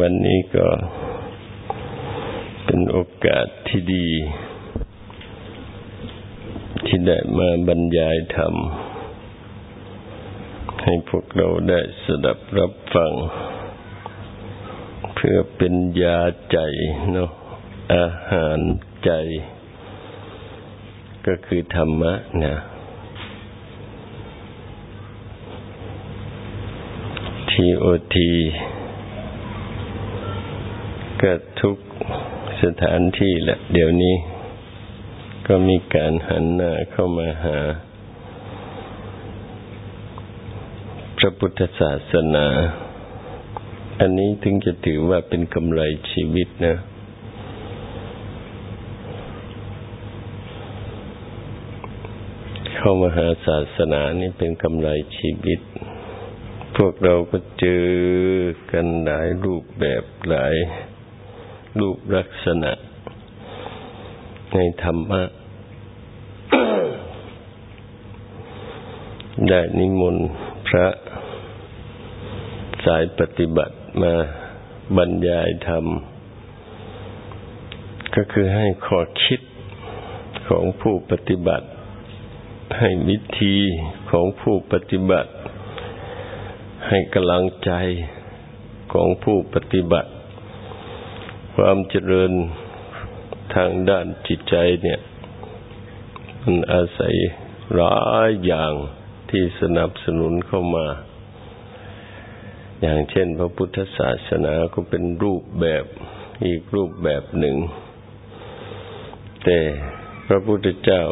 วันนี้ก็เป็นโอกาสที่ดี ที่ได้มาบรรยายธรรม ให้พวกเราได้สดับรับฟัง เพื่อเป็นยาใจเนาะอาหารใจ ก็คือธรรมะนะทีโอที ก็ทุกสถานที่แหละเดี๋ยวนี้ ก็มีการหันหน้าเข้ามาหา พระพุทธศาสนา อันนี้ถึงจะถือว่าเป็นกำไรชีวิตนะ เข้ามาหาศาสนานี่เป็นกำไรชีวิตพวกเราก็เจอกันหลายรูปแบบหลาย รูปลักษณะ ในธรรมะ ได้นิมนต์พระสายปฏิบัติมาบรรยายธรรม ก็คือให้ข้อคิดของผู้ปฏิบัติ ให้วิธีของผู้ปฏิบัติ ให้กำลังใจของผู้ปฏิบัติ ความเจริญทางด้านจิตใจเนี่ย มันอาศัยหลายอย่างที่สนับสนุนเข้ามา อย่างเช่น พระพุทธศาสนาก็เป็นรูปแบบอีกรูปแบบหนึ่ง แต่พระพุทธเจ้า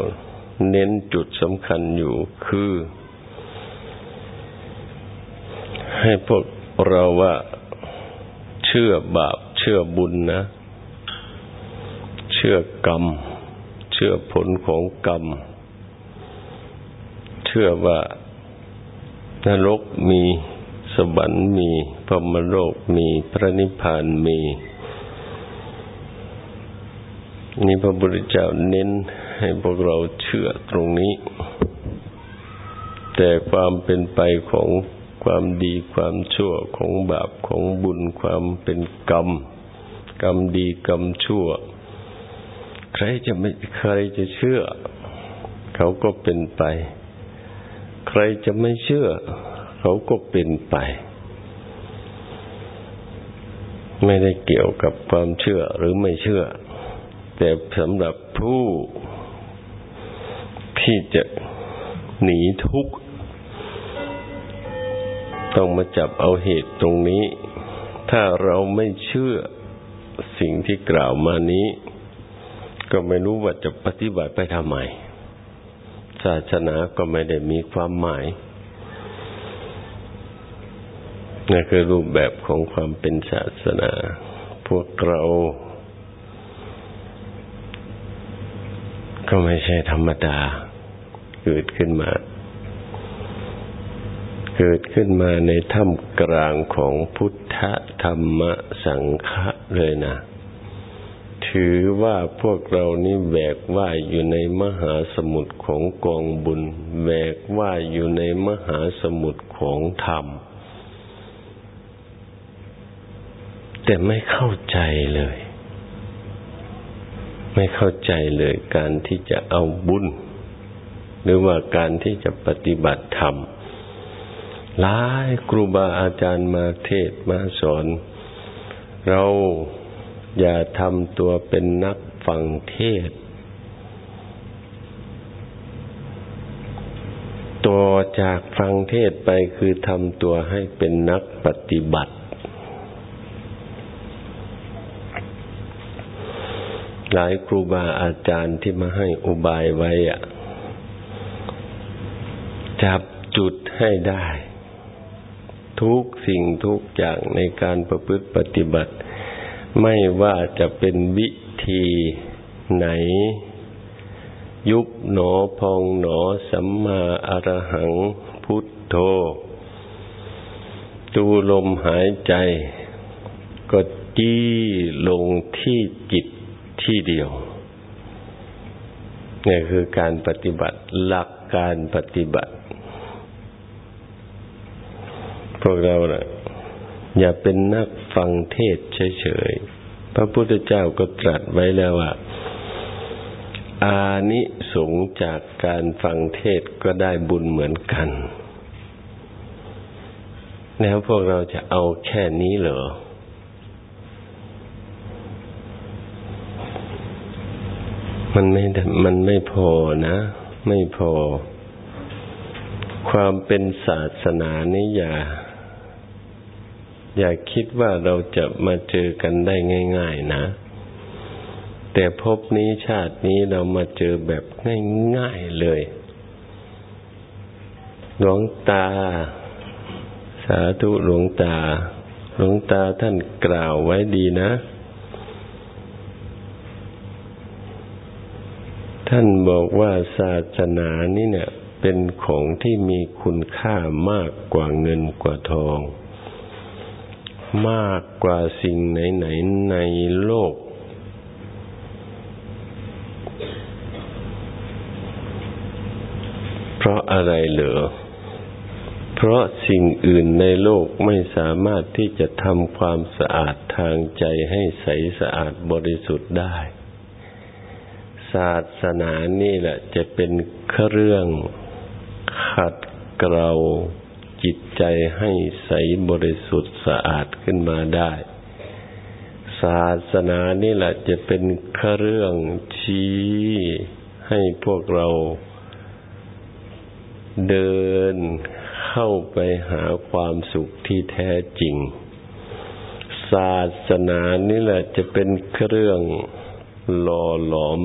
เน้นจุดสำคัญอยู่คือ ให้พวกเราว่าเชื่อบาป ชื่อบุญนะ เชื่อกรรม เชื่อผลของกรรม เชื่อว่านรกมีสวรรค์มีพรมโลกมีพระนิพพานมีนี่พระพุทธเจ้าเน้นให้พวกเราเชื่อตรงนี้ แต่ความเป็นไปของความดีความชั่วของบาปของบุญความเป็นกรรม กรรมดีกรรมชั่ว ใครจะไม่ใครจะเชื่อ เขาก็เป็นไป ใครจะไม่เชื่อ เขาก็เป็นไป ไม่ได้เกี่ยวกับความเชื่อหรือไม่เชื่อ แต่สำหรับผู้ที่จะหนีทุกข์ต้องมาจับเอาเหตุตรงนี้ ถ้าเราไม่เชื่อ สิ่งที่กล่าวมานี้ ก็ไม่รู้ว่าจะปฏิบัติไปทำไม ศาสนาก็ไม่ได้มีความหมายนั่นคือรูปแบบของความเป็นศาสนา พวกเราก็ไม่ใช่ธรรมดาเกิดขึ้นมา เกิดขึ้นมาในถ้ำกลางของพุทธธรรมสังฆะเลยนะ ถือว่าพวกเรานี่แบกว่าอยู่ในมหาสมุทรของกองบุญ แบกว่าอยู่ในมหาสมุทรของธรรม แต่ไม่เข้าใจเลย ไม่เข้าใจเลยการที่จะเอาบุญ หรือว่าการที่จะปฏิบัติธรรม หลายครูบาอาจารย์มาเทศมาสอน เราอย่าทำตัวเป็นนักฟังเทศตัวจากฟังเทศไปคือทำตัวให้เป็นนักปฏิบัติ หลายครูบาอาจารย์ที่มาให้อุบายไว้อะจับจุดให้ได้ ทุกสิ่งทุกอย่างในการประพฤติปฏิบัติ ไม่ว่าจะเป็นวิธีไหน ยุบหนอพองหนอสัมมาอรหังพุทโธดูลมหายใจ ก็จี้ลงที่จิตที่เดียวนี่คือการปฏิบัติหลักการปฏิบัติพ วกเรานะ่ะ อย่าเป็นนักฟังเทศเฉยๆ พระพุทธเจ้าก็ตรัสไว้แล้วว่า อานิสงส์จากการฟังเทศก็ได้บุญเหมือนกัน แล้วพวกเราจะเอาแค่นี้เหรอมันไม่ มันไม่พอนะ ไม่พอ ความเป็นศาสนานี่อย่า อย่าคิดว่าเราจะมาเจอกันได้ง่าย ๆ นะ แต่พบนี้ชาตินี้เรามาเจอแบบง่ายๆเลยหลวงตา สาธุหลวงตา หลวงตาท่านกล่าวไว้ดีนะ ท่านบอกว่าศาสนานี่เนี่ย เป็นของที่มีคุณค่ามากกว่าเงินกว่าทอง มากกว่าสิ่งไหนๆในโลก เพราะอะไรเหรอ เพราะสิ่งอื่นในโลกไม่สามารถที่จะทำความสะอาดทางใจให้ใสสะอาดบริสุทธิ์ได้ ศาสนานี่แหละจะเป็นเครื่องขัดเกลา จิตใจให้ใสบริสุทธิ์สะอาดขึ้นมาได้ ศาสนานี่แหละจะเป็นเครื่องชี้ให้พวกเราเดินเข้าไปหาความสุขที่แท้จริง ศาสนานี่แหละจะเป็นเครื่องหล่อหลอม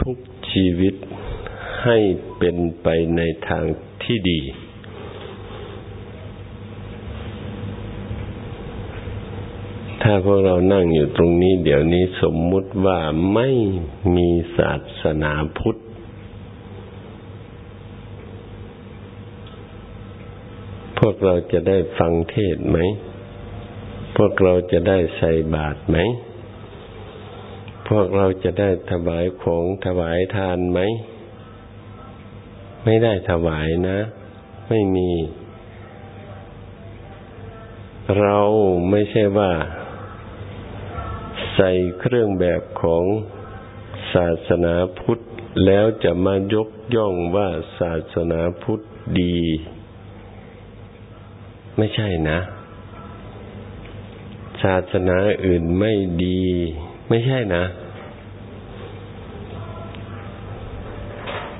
ทุกๆชีวิต ให้เป็นไปในทางที่ดี ถ้าพวกเรานั่งอยู่ตรงนี้ เดี๋ยวนี้สมมุติว่าไม่มีศาสนาพุทธ พวกเราจะได้ฟังเทศไหม พวกเราจะได้ใส่บาตรไหมพวกเราจะได้ถวายของถวายทานไหม ไม่ได้ถวายนะ ไม่มี เราไม่ใช่ว่า ใส่เครื่องแบบของศาสนาพุทธ แล้วจะมายกย่องว่าศาสนาพุทธดี ไม่ใช่นะ ศาสนาอื่นไม่ดี ไม่ใช่นะ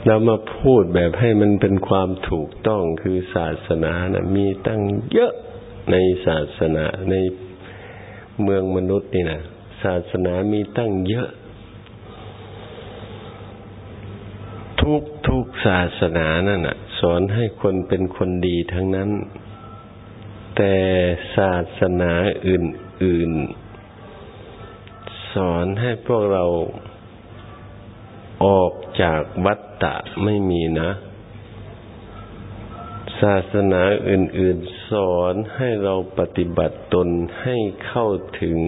เรามาพูดแบบให้มันเป็นความถูกต้องคือศาสนานะมีตั้งเยอะในศาสนาในเมืองมนุษย์นี่นะศาสนามีตั้งเยอะ ทุกทุกศาสนานั่นนะสอนให้คนเป็นคนดีทั้งนั้น แต่ศาสนาอื่น ๆ สอนให้พวกเรา ออกจากวัฏฏะไม่มีนะ ศาสนาอื่น ๆ สอนให้เราปฏิบัติตนให้เข้าถึง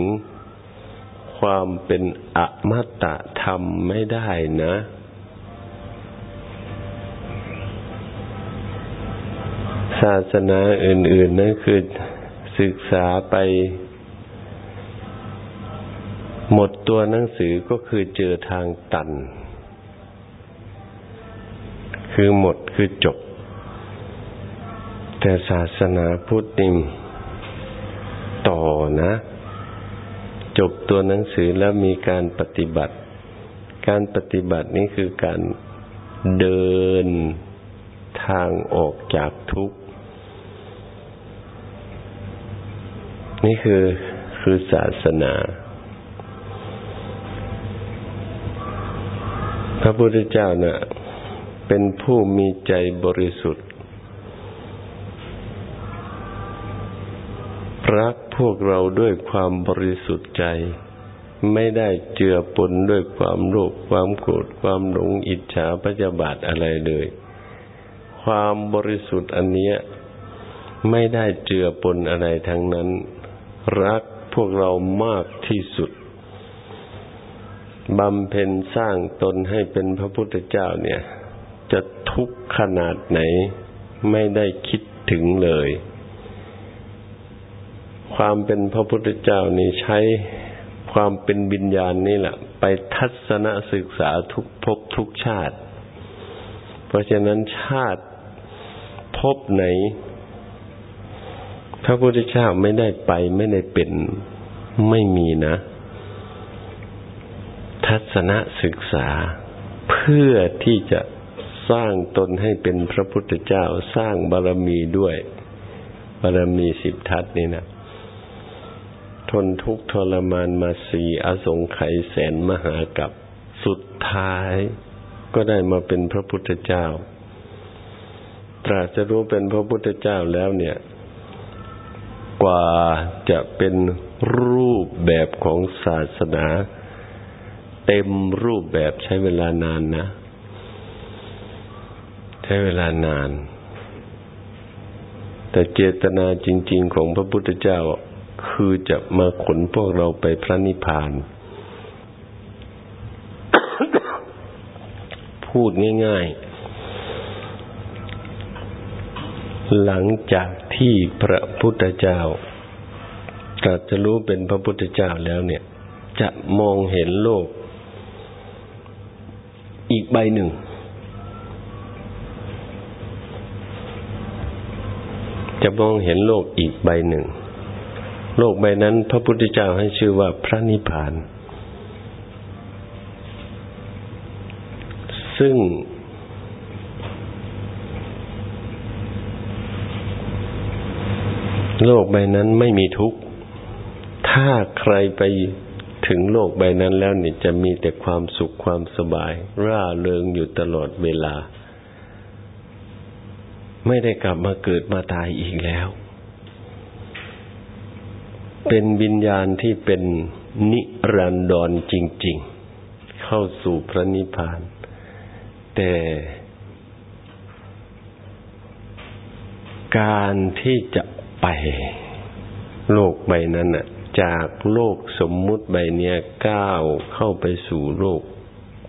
ความเป็นอมตะธรรมไม่ได้นะ ศาสนาอื่น ๆ นั่นคือศึกษาไปหมดตัวหนังสือก็คือเจอทางตัน คือหมดคือจบ แต่ศาสนาพุทธนิมต่อนะ จบตัวหนังสือแล้วมีการปฏิบัติ การปฏิบัตินี้คือการเดินทางออกจากทุกข์ นี่คือคือศาสนาพระพุทธเจ้านะ่ะ เป็นผู้มีใจบริสุทธิ์ รักพวกเราด้วยความบริสุทธิ์ใจ ไม่ได้เจือปนด้วยความโลภความโกรธความหลงอิจฉาพยาบาทอะไรเลย ความบริสุทธิ์อันนี้ไม่ได้เจือปนอะไรทั้งนั้น รักพวกเรามากที่สุดบำเพ็ญสร้างตนให้เป็นพระพุทธเจ้าเนี่ย จะทุกข์ขนาดไหนไม่ได้คิดถึงเลย ความเป็นพระพุทธเจ้านี่ใช้ความเป็นวิญญาณนี่แหละ ไปทัศนศึกษาทุกภพทุกชาติ เพราะฉะนั้นชาติภพไหน พระพุทธเจ้าไม่ได้ไปไม่ได้เป็นไม่มีนะ ทัศนศึกษาเพื่อที่จะ สร้างตนให้เป็นพระพุทธเจ้าสร้างบารมีด้วย บารมีสิบทัศนี่นะทนทุกข์ทรมานมาสีอสงไขยแสนมหากับ สุดท้ายก็ได้มาเป็นพระพุทธเจ้า ตรัสรู้เป็นพระพุทธเจ้าแล้วเนี่ย กว่าจะเป็นรูปแบบของศาสนา เต็มรูปแบบใช้เวลานานนะ ช้เวลานาน แต่เจตนาจริง ๆ ของพระพุทธเจ้าคือจะมาขนพวกเราไปพระนิพพาน พูดง่าย ๆ หลังจากที่พระพุทธเจ้าตรัสจะรู้เป็นพระพุทธเจ้าแล้วเนี่ย จะมองเห็นโลก อีกใบหนึ่ง จะมองเห็นโลกอีกใบหนึ่ง โลกใบนั้น พระพุทธเจ้าให้ชื่อว่าพระนิพพาน ซึ่ง โลกใบนั้นไม่มีทุกข์ ถ้าใครไปถึงโลกใบนั้นแล้วนี่จะมีแต่ความสุขความสบาย ร่าเริงอยู่ตลอดเวลา ไม่ได้กลับมาเกิดมาตายอีกแล้ว เป็นวิญญาณที่เป็นนิรันดรจริง ๆ เข้าสู่พระนิพพาน แต่การที่จะไปโลกใบนั้นน่ะ จากโลกสมมุติใบเนี้ยก้าวเข้าไปสู่โลก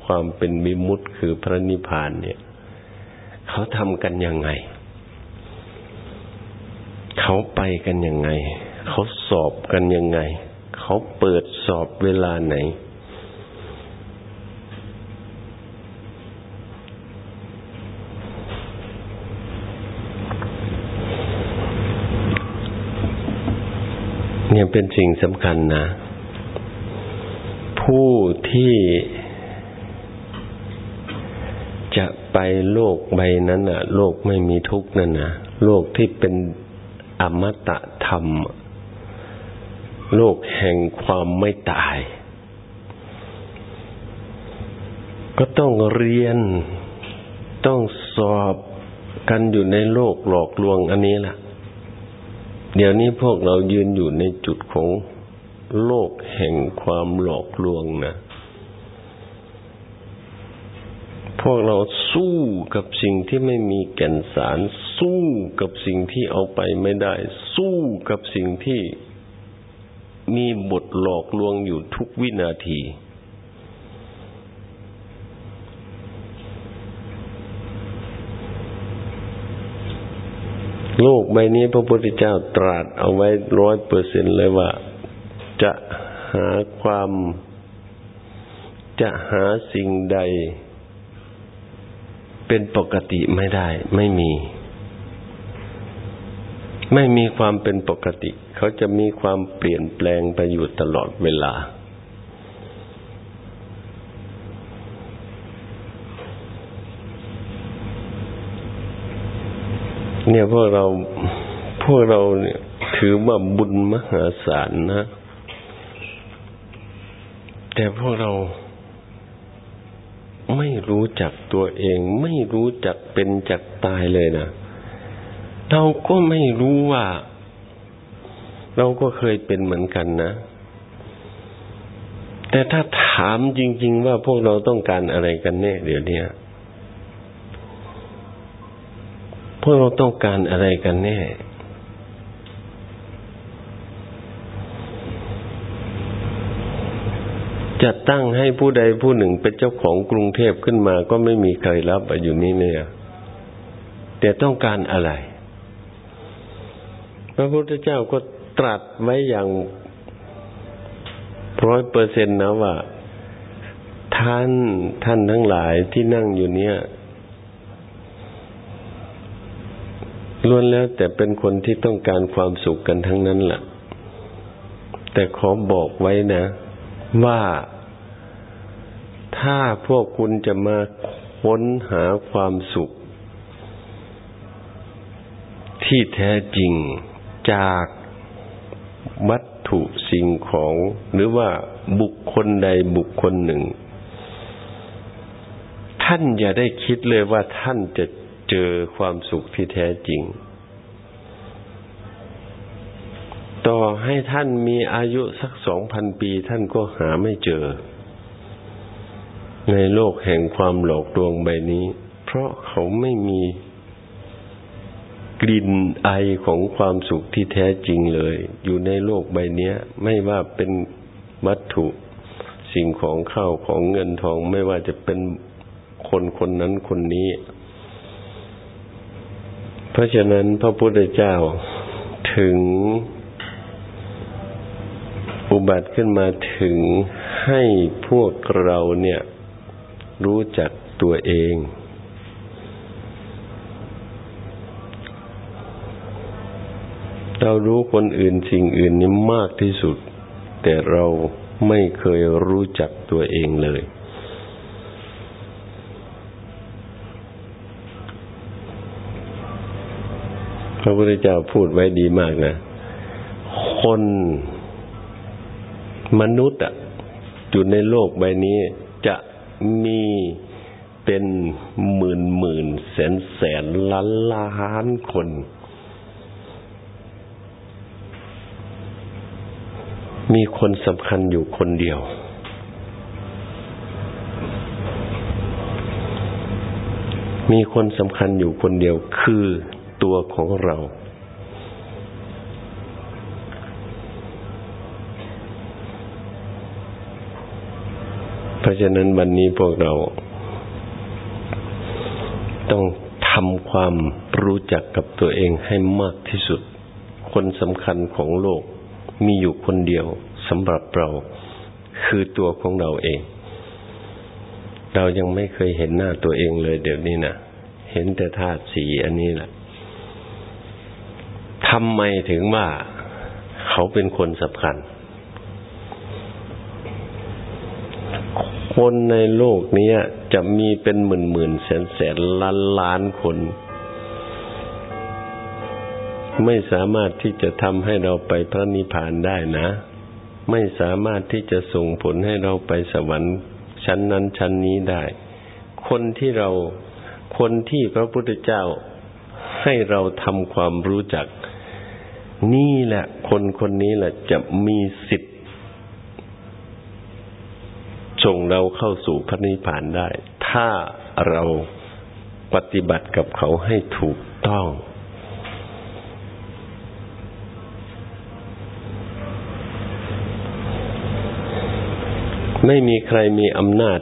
ความเป็นมิมุติคือพระนิพพานเนี่ย เขาทำกันยังไง เขาไปกันยังไง เขาสอบกันยังไง เขาเปิดสอบเวลาไหน เนี่ยเป็นสิ่งสำคัญนะ ผู้ที่จะไปโลกใบนั้นน่ะ โลกไม่มีทุกข์นั่นนะโลกที่เป็น อมตะธรรม โลกแห่งความไม่ตาย ก็ต้องเรียนต้องสอบกันอยู่ในโลกหลอกลวงอันนี้ล่ะ เดี๋ยวนี้พวกเรายืนอยู่ในจุดของโลกแห่งความหลอกลวงนะพวกเราสู้กับสิ่งที่ไม่มีแก่นสาร สู้กับสิ่งที่เอาไปไม่ได้ สู้กับสิ่งที่มีบทหลอกลวงอยู่ทุกวินาที โลกใบนี้พระพุทธเจ้าตรัสเอาไว้ร้อยเปอร์เซ็นเลยว่า จะหาความ จะหาสิ่งใด เป็นปกติไม่ได้ ไม่มี ไม่มีความเป็นปกติ เขาจะมีความเปลี่ยนแปลงไปอยู่ตลอดเวลา เนี่ยพวกเราพวกเราเนี่ยถือว่าบุญมหาศาลนะ แต่พวกเราไม่รู้จักตัวเอง ไม่รู้จักเป็นจักตายเลยนะ เราก็ไม่รู้ว่า เราก็เคยเป็นเหมือนกันนะ แต่ถ้าถามจริง ๆ ว่าพวกเราต้องการอะไรกันแน่เดี๋ยวนี้พวกเราต้องการอะไรกันแน่ จะตั้งให้ผู้ใดผู้หนึ่งเป็นเจ้าของกรุงเทพขึ้นมาก็ไม่มีใครรับอยู่นี่เนี่ย แต่ต้องการอะไร ระพุทธเจ้าก็ตรัสไว้อย่างร้อยเปอร์เซ็นต์นะว่า ท่านท่านทั้งหลายที่นั่งอยู่เนี่ยล้วนแล้วแต่เป็นคนที่ต้องการความสุขกันทั้งนั้นแหละแต่ขอบอกไว้นะ ว่าถ้าพวกคุณจะมาค้นหาความสุข ที่แท้จริง จากวัตถุสิ่งของหรือว่าบุคคลใดบุคคลหนึ่ง ท่านอย่าได้คิดเลยว่าท่านจะเจอความสุขที่แท้จริง ต่อให้ท่านมีอายุสักสองพันปี ท่านก็หาไม่เจอ ในโลกแห่งความหลอกลวงใบนี้ เพราะเขาไม่มี กลิ่นไอของความสุขที่แท้จริงเลย อยู่ในโลกใบนี้ไม่ว่าเป็นวัตถุสิ่งของข้าวของเงินทองไม่ว่าจะเป็นคนคนนั้นคนนี้ เพราะฉะนั้นพระพุทธเจ้าถึงอุบัติขึ้นมาถึงให้พวกเราเนี่ยรู้จักตัวเอง เรารู้คนอื่นสิ่งอื่นนี่มากที่สุด แต่เราไม่เคยรู้จักตัวเองเลย พระพุทธเจ้าพูดไว้ดีมากนะ คนมนุษย์อะอยู่ในโลกใบนี้จะมีเป็นหมื่นหมื่นแสนแสนล้านล้านคน มีคนสำคัญอยู่คนเดียว มีคนสำคัญอยู่คนเดียวคือตัวของเรา เพราะฉะนั้นวันนี้พวกเรา ต้องทำความรู้จักกับตัวเองให้มากที่สุด คนสำคัญของโลก มีอยู่คนเดียวสำหรับเรา คือตัวของเราเอง เรายังไม่เคยเห็นหน้าตัวเองเลยเดี๋ยวนี้นะเห็นแต่ธาตุสีอันนี้แหละทำไมถึงว่าเขาเป็นคนสำคัญ คนในโลกนี้จะมีเป็นหมื่นหมื่นแสนแสนล้านล้านคน ไม่สามารถที่จะทำให้เราไปพระนิพพานได้นะ ไม่สามารถที่จะส่งผลให้เราไปสวรรค์ชั้นนั้นชั้นนี้ได้ คนที่เราคนที่พระพุทธเจ้าให้เราทำความรู้จัก นี่แหละ คนคนนี้แหละจะมีสิทธิ์ส่งเราเข้าสู่พระนิพพานได้ ถ้าเราปฏิบัติกับเขาให้ถูกต้อง ไม่มีใครมีอำนาจ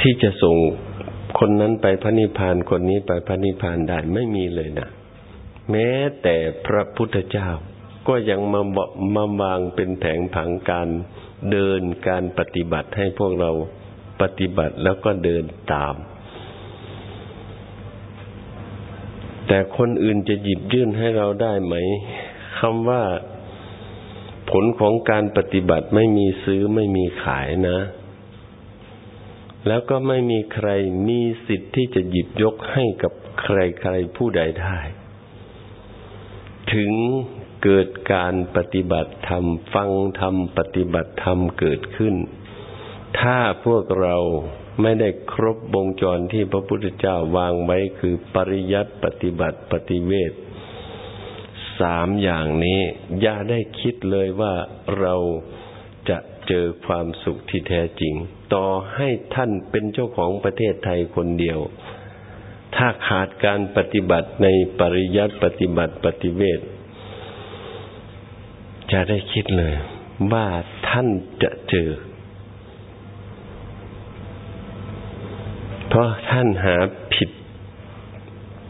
ที่จะส่งคนนั้นไปพระนิพพานคนนี้ไปพระนิพพานได้ไม่มีเลยนะแม้แต่พระพุทธเจ้า ก็ยังมามาวางเป็นแผงผังการเดินการปฏิบัติให้พวกเราปฏิบัติแล้วก็เดินตาม แต่คนอื่นจะหยิบยื่นให้เราได้ไหมคำว่า ผลของการปฏิบัติไม่มีซื้อไม่มีขายนะ แล้วก็ไม่มีใครมีสิทธิ์ที่จะหยิบยกให้กับใครๆผู้ใดได้ ถึงเกิดการปฏิบัติธรรม ฟังธรรม ปฏิบัติธรรมเกิดขึ้น ถ้าพวกเราไม่ได้ครบวงจรที่พระพุทธเจ้าวางไว้คือปริยัติปฏิบัติปฏิเวท สามอย่างนี้ อย่าได้คิดเลยว่าเราจะเจอความสุขที่แท้จริง ต่อให้ท่านเป็นเจ้าของประเทศไทยคนเดียว ถ้าขาดการปฏิบัติในปริยัติปฏิบัติปฏิเวทจะได้คิดเลย ว่าท่านจะเจอ เพราะท่านหาผิด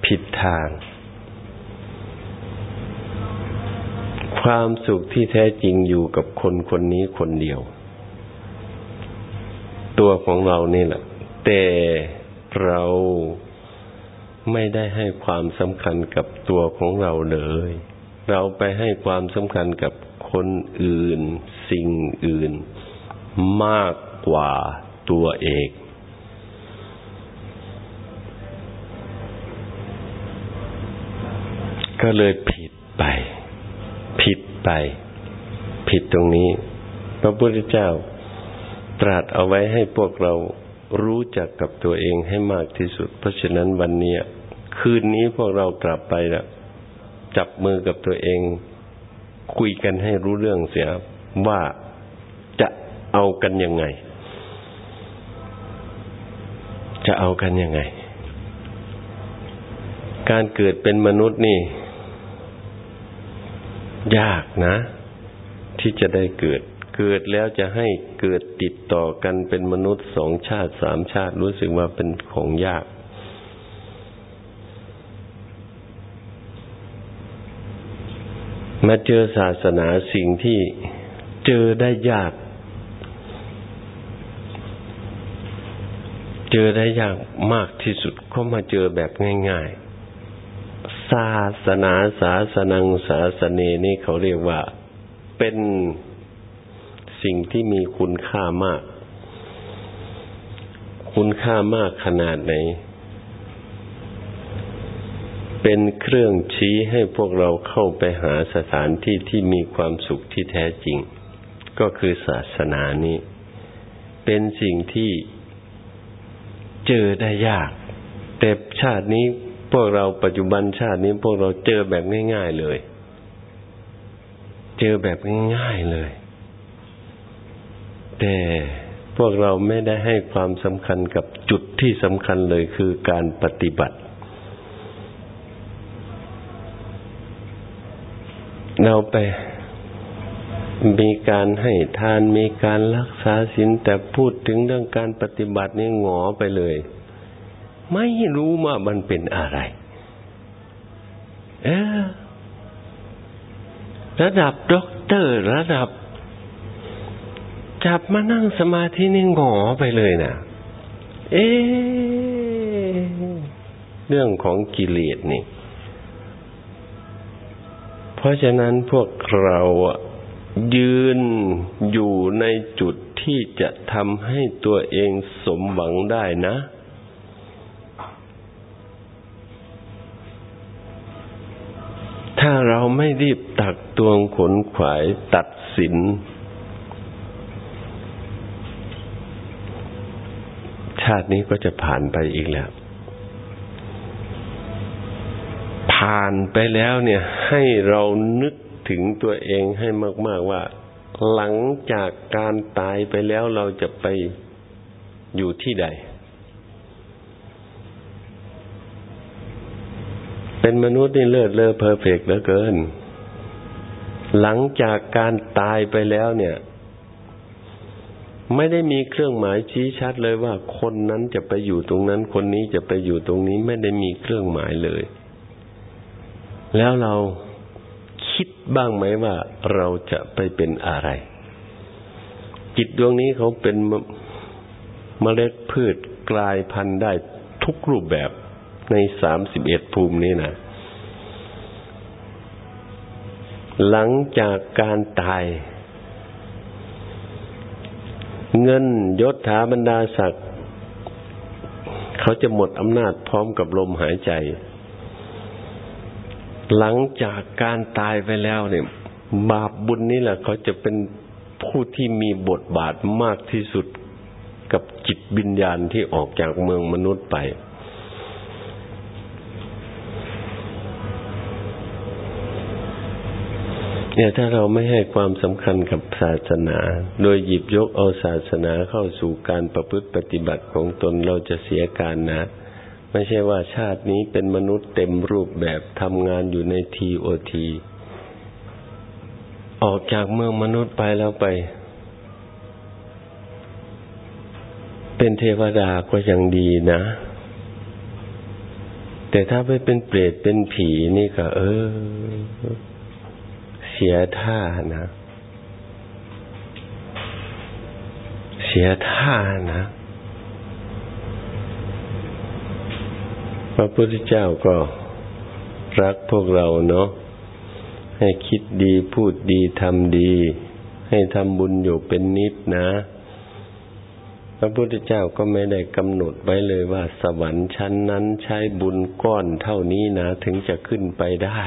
ผิดทาง ความสุขที่แท้จริงอยู่กับคนคนนี้คนเดียว ตัวของเรานี่แหละ แต่เราไม่ได้ให้ความสำคัญกับตัวของเราเลย เราไปให้ความสำคัญกับคนอื่น สิ่งอื่น มากกว่าตัวเองก็เลยผิดไป ผิดไป ผิดตรงนี้ พระพุทธเจ้า ตรัสเอาไว้ให้พวกเรารู้จักกับตัวเองให้มากที่สุด เพราะฉะนั้นวันนี้คืนนี้พวกเรากลับไปแล้วจับมือกับตัวเอง คุยกันให้รู้เรื่องเสียว่าจะเอากันยังไง จะเอากันยังไง การเกิดเป็นมนุษย์นี่ ยากนะ ที่จะได้เกิด เกิดแล้วจะให้เกิดติดต่อกันเป็นมนุษย์สองชาติสามชาติรู้สึกว่าเป็นของยาก มาเจอศาสนาสิ่งที่เจอได้ยาก เจอได้ยากมากที่สุดก็มาเจอแบบง่าย ๆ ศาสนาศาสนังศาสเนนี่เขาเรียกว่าเป็นสิ่งที่มีคุณค่ามาก คุณค่ามากขนาดไหน เป็นเครื่องชี้ให้พวกเราเข้าไปหาสถานที่ที่มีความสุขที่แท้จริง ก็คือศาสนานี้ เป็นสิ่งที่เจอได้ยาก แต่ชาตินี้ พวกเราปัจจุบันชาตินี้พวกเราเจอแบบง่าย ๆเลย เจอแบบง่ายๆเลย แต่พวกเราไม่ได้ให้ความสำคัญกับจุดที่สำคัญเลยคือการปฏิบัติ เราไปมีการให้ทานมีการรักษาศีลแต่พูดถึงเรื่องการปฏิบัตินี่หงอไปเลย ไม่รู้ว่ามันเป็นอะไร เออ ระดับด็อกเตอร์ระดับ จับมานั่งสมาธินี่หงอไปเลยนะเอ๊เรื่องของกิเลสนี่ เพราะฉะนั้นพวกเรายืนอยู่ในจุดที่จะทำให้ตัวเองสมหวังได้นะ ไม่รีบตักตวงขนขวายตัดสิน ชาตินี้ก็จะผ่านไปอีกแล้ว ผ่านไปแล้วเนี่ย ให้เรานึกถึงตัวเองให้มาก ๆ ว่า หลังจากการตายไปแล้วเราจะไปอยู่ที่ใด เป็นมนุษย์นี่เลิศเลอเพอร์เฟกเหลือเกิน หลังจากการตายไปแล้วเนี่ย ไม่ได้มีเครื่องหมายชี้ชัดเลยว่า คนนั้นจะไปอยู่ตรงนั้น คนนี้จะไปอยู่ตรงนี้ ไม่ได้มีเครื่องหมายเลย แล้วเราคิดบ้างไหมว่าเราจะไปเป็นอะไร จิตดวงนี้เขาเป็นเมล็ดพืชกลายพันธุ์ได้ทุกรูปแบบในสามสิบเอ็ดภูมินี้นะ หลังจากการตาย เงินยศถาบรรดาศักดิ์เขาจะหมดอำนาจพร้อมกับลมหายใจ หลังจากการตายไปแล้วเนี่ย บาปบุญนี่แหละ เขาจะเป็นผู้ที่มีบทบาทมากที่สุดกับจิตวิญญาณที่ออกจากเมืองมนุษย์ไป เนี่ยถ้าเราไม่ให้ความสำคัญกับศาสนา โดยหยิบยกเอาศาสนาเข้าสู่การประพฤติปฏิบัติของตนเราจะเสียการนะ ไม่ใช่ว่าชาตินี้เป็นมนุษย์เต็มรูปแบบทำงานอยู่ในทีโอทีออกจากเมืองมนุษย์ไปแล้วไป เป็นเทวดาก็ยังดีนะ แต่ถ้าไปเป็นเปรตเป็นผีนี่ก็ เออ เสียท่านะ เสียท่านะ พระพุทธเจ้าก็รักพวกเราเนาะให้คิดดีพูดดีทำดี ให้ทำบุญอยู่เป็นนิดนะ พระพุทธเจ้าก็ไม่ได้กำหนดไว้เลยว่า สวรรค์ชั้นนั้นใช้บุญก้อนเท่านี้นะ ถึงจะขึ้นไปได้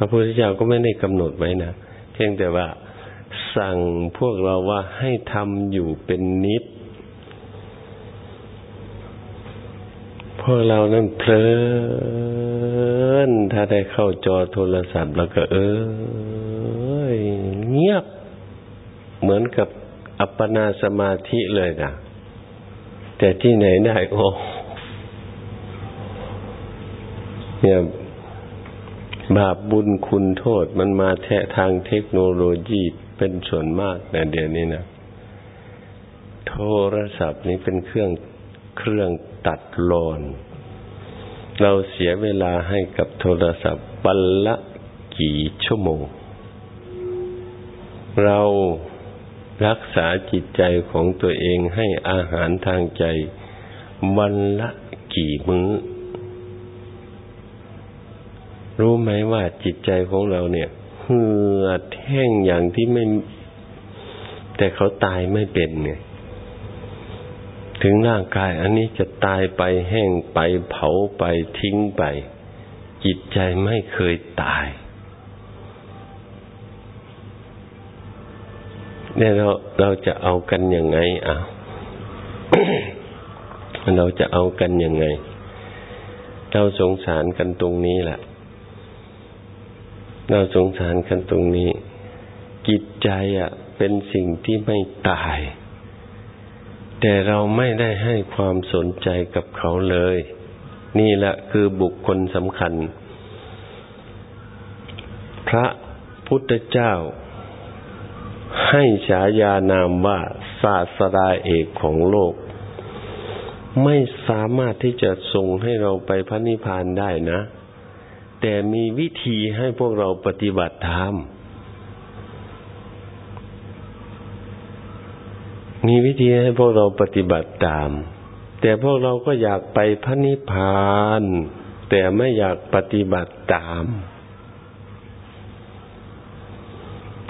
ระพุทธเจ้าก็ไม่ได้กำหนดไว้นะเพียงแต่ว่าสั่งพวกเราว่าให้ทำอยู่เป็นนิดพวกเรานั้นเพลินถ้าได้เข้าจอโทรศัพท์ แล้วก็เออเงียบ เหมือนกับอัปปนาสมาธิเลยนะแต่ที่ไหนได้โอ้เนี่ย บาปบุญคุณโทษมันมาแทะทางเทคโนโลยีเป็นส่วนมากนะเดี๋ยวนี้นะโทรศัพท์นี้เป็นเครื่องเครื่องตัดลอน เราเสียเวลาให้กับโทรศัพท์วันละกี่ชั่วโมง เรารักษาจิตใจของตัวเองให้อาหารทางใจ วันละกี่มื้อ รู้ไหมว่าจิตใจของเราเนี่ยเหือดแห้งอย่างที่ไม่ แต่เขาตายไม่เป็นไงถึงร่างกาย อันนี้จะตายไปแห้งไปเผาไปทิ้งไป จิตใจไม่เคยตายเนี่ยเราเราจะเอากันยังไงอะเราจะเอากันยังไง เราสงสารกันตรงนี้แหละ เราสงสารกันตรงนี้ จิตใจอะ เป็นสิ่งที่ไม่ตาย แต่เราไม่ได้ให้ความสนใจกับเขาเลย นี่แหละคือบุคคลสำคัญ พระพุทธเจ้า ให้ฉายานามว่าศาสดาเอกของโลก ไม่สามารถที่จะส่งให้เราไปพระนิพพานได้นะ แต่มีวิธีให้พวกเราปฏิบัติธรรมมีวิธีให้พวกเราปฏิบัติตาม แต่พวกเราก็อยากไปพระนิพพาน แต่ไม่อยากปฏิบัติตาม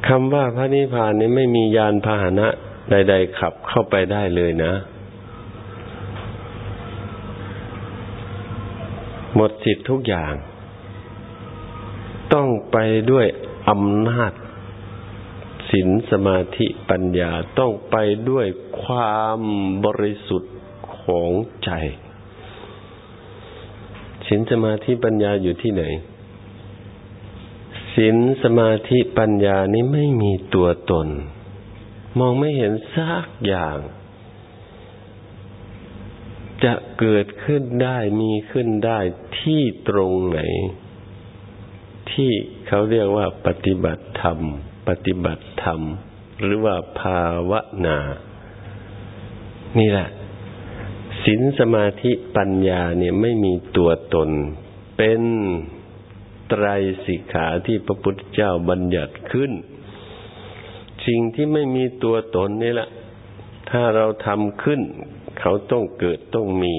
คำว่าพระนิพพานนี้ไม่มียานพาหนะใด ๆ ขับเข้าไปได้เลยนะ หมดสิทธิ์ทุกอย่าง ต้องไปด้วยอำนาจศีลสมาธิปัญญาต้องไปด้วยความบริสุทธิ์ของใจศีลสมาธิปัญญาอยู่ที่ไหนศีลสมาธิปัญญานี้ไม่มีตัวตน มองไม่เห็นซักอย่าง จะเกิดขึ้นได้มีขึ้นได้ที่ตรงไหน ที่เขาเรียกว่าปฏิบัติธรรม ปฏิบัติธรรม หรือว่าภาวนา นี่แหละศีลสมาธิปัญญาเนี่ยไม่มีตัวตน เป็นไตรสิกขาที่พระพุทธเจ้าบัญญัติขึ้น สิ่งที่ไม่มีตัวตนนี่แหละ ถ้าเราทำขึ้น เขาต้องเกิดต้องมี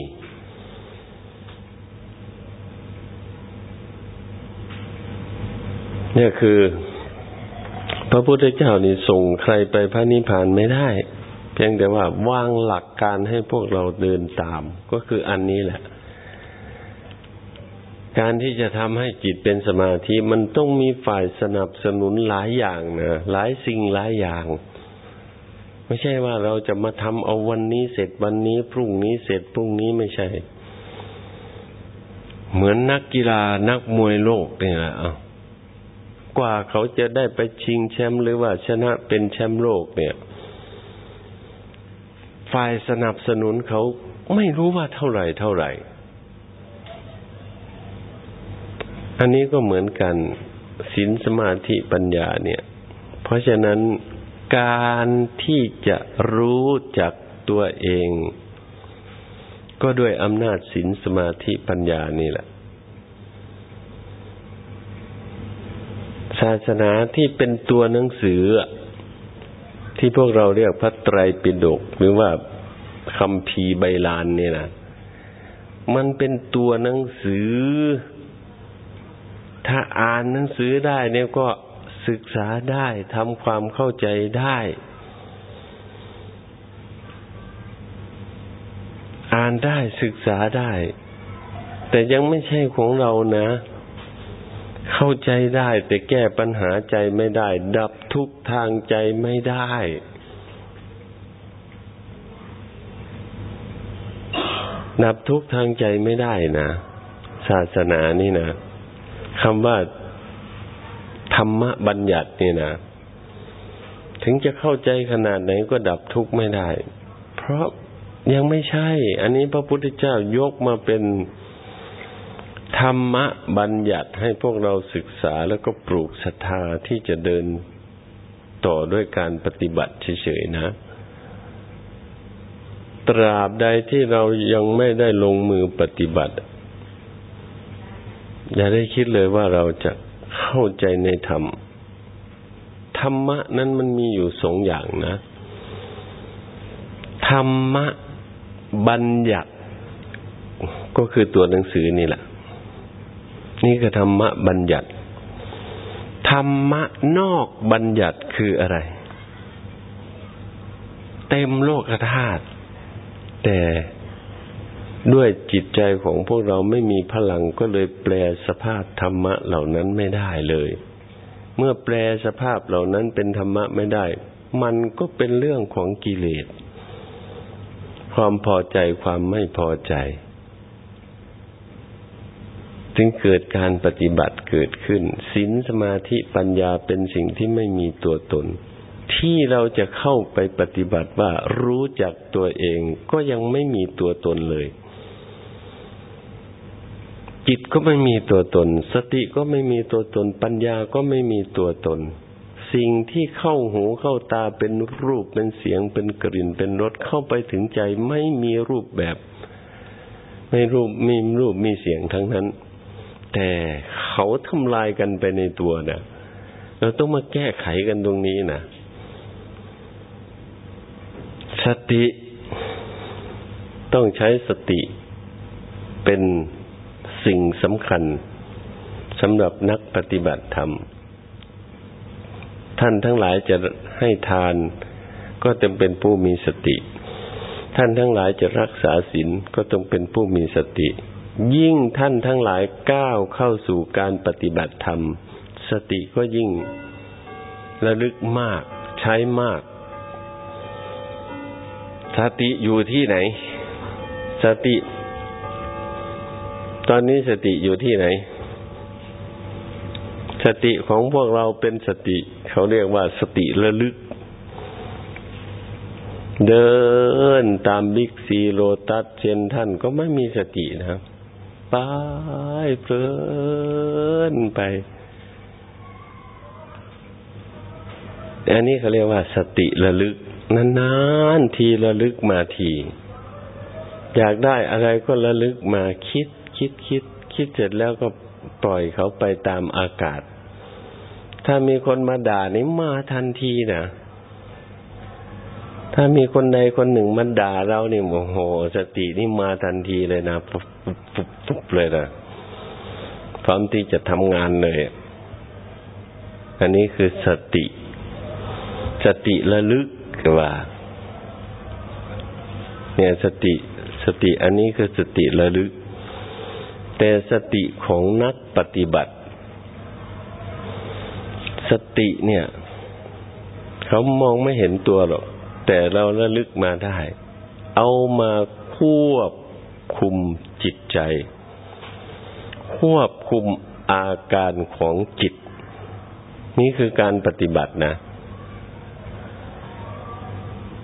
เนี่ยคือ พระพุทธเจ้านี่ส่งใครไปพระนิพพานไม่ได้ เพียงแต่ว่าวางหลักการให้พวกเราเดินตาม ก็คืออันนี้แหละ การที่จะทำให้จิตเป็นสมาธิมันต้องมีฝ่ายสนับสนุนหลายอย่างนะหลายสิ่งหลายอย่างไม่ใช่ว่าเราจะมาทำเอาวันนี้เสร็จวันนี้ พรุ่งนี้เสร็จพรุ่งนี้ไม่ใช่ เหมือนนักกีฬานักมวยโลกเนี่ยแหละ กว่าเขาจะได้ไปชิงแชมป์หรือว่าชนะเป็นแชมป์โลกเนี่ยฝ่ายสนับสนุนเขาไม่รู้ว่าเท่าไหร่เท่าไหร่ อันนี้ก็เหมือนกันศีลสมาธิปัญญาเนี่ย เพราะฉะนั้นการที่จะรู้จักตัวเอง ก็ด้วยอำนาจศีลสมาธิปัญญานี่แหละ ศาสนาที่เป็นตัวหนังสือ ที่พวกเราเรียกพระไตรปิฎกหรือว่าคำพีใบลานเนี่ยนะมันเป็นตัวหนังสือ ถ้าอ่านหนังสือได้เนี่ยก็ศึกษาได้ทำความเข้าใจได้ อ่านได้ศึกษาได้ แต่ยังไม่ใช่ของเรานะ เข้าใจได้แต่แก้ปัญหาใจไม่ได้ ดับทุกทางใจไม่ได้ ดับทุกทางใจไม่ได้นะ ศาสนานี่นะคำว่าธรรมบัญญัตินี่นะถึงจะเข้าใจขนาดไหนก็ดับทุกข์ไม่ได้ เพราะยังไม่ใช่ อันนี้พระพุทธเจ้ายกมาเป็น ธรรมะบัญญัติให้พวกเราศึกษาแล้วก็ปลูกศรัทธาที่จะเดินต่อด้วยการปฏิบัติเฉยๆนะ ตราบใดที่เรายังไม่ได้ลงมือปฏิบัติ อย่าได้คิดเลยว่าเราจะเข้าใจในธรรม ธรรมะนั้นมันมีอยู่สองอย่างนะ ธรรมะบัญญัติก็คือตัวหนังสือนี่แหละ นี่คือธรรมะบัญญัติ ธรรมะนอกบัญญัติคืออะไร เต็มโลกธาตุแต่ด้วยจิตใจของพวกเราไม่มีพลังก็เลยแปลสภาพธรรมะเหล่านั้นไม่ได้เลย เมื่อแปลสภาพเหล่านั้นเป็นธรรมะไม่ได้ มันก็เป็นเรื่องของกิเลส ความพอใจความไม่พอใจ จึงเกิดการปฏิบัติเกิดขึ้นศีลสมาธิปัญญาเป็นสิ่งที่ไม่มีตัวตน ที่เราจะเข้าไปปฏิบัติว่ารู้จักตัวเองก็ยังไม่มีตัวตนเลย จิตก็ไม่มีตัวตน สติก็ไม่มีตัวตน ปัญญาก็ไม่มีตัวตน สิ่งที่เข้าหูเข้าตาเป็นรูปเป็นเสียงเป็นกลิ่นเป็นรสเข้าไปถึงใจไม่มีรูปแบบ ไม่รูปมีรูปมีเสียงทั้งนั้น แต่เขาทำลายกันไปในตัวนะเราต้องมาแก้ไขกันตรงนี้นะสติต้องใช้สติเป็นสิ่งสำคัญสำหรับนักปฏิบัติธรรม ท่านทั้งหลายจะให้ทานก็ต้องเป็นผู้มีสติ ท่านทั้งหลายจะรักษาศีลก็ต้องเป็นผู้มีสติ ยิ่งท่านทั้งหลายก้าวเข้าสู่การปฏิบัติธรรม สติก็ยิ่งระลึกมาก ใช้มาก สติอยู่ที่ไหน สติ ตอนนี้สติอยู่ที่ไหน สติของพวกเราเป็นสติ เขาเรียกว่าสติระลึก เดินตามบิ๊กซีโรตัสเชนท่านก็ไม่มีสตินะครับ ไปเพลินไปอันนี้เขาเรียกว่า สติระลึกนานๆทีระลึกมาทีอยากได้อะไรก็ระลึกมาคิด คิดคิด คิดเสร็จแล้วก็ปล่อยเขาไปตามอากาศ ถ้ามีคนมาด่านี่มาทันทีนะ ถ้ามีคนใดคนหนึ่งมาด่าเราเนี่ยโอ้โห สตินี่มาทันทีเลยนะปุ๊บปุ๊บปุ๊บปุ๊บเลยนะพร้อมที่จะทำงานเลย อันนี้คือสติ สติระลึกว่า เนี่ยสติสติอันนี้คือสติระลึก แต่สติของนักปฏิบัติ สติเนี่ย เขามองไม่เห็นตัวหรอก แต่เราระลึกมาได้ เอามาควบคุมจิตใจ ควบคุมอาการของจิต นี่คือการปฏิบัตินะ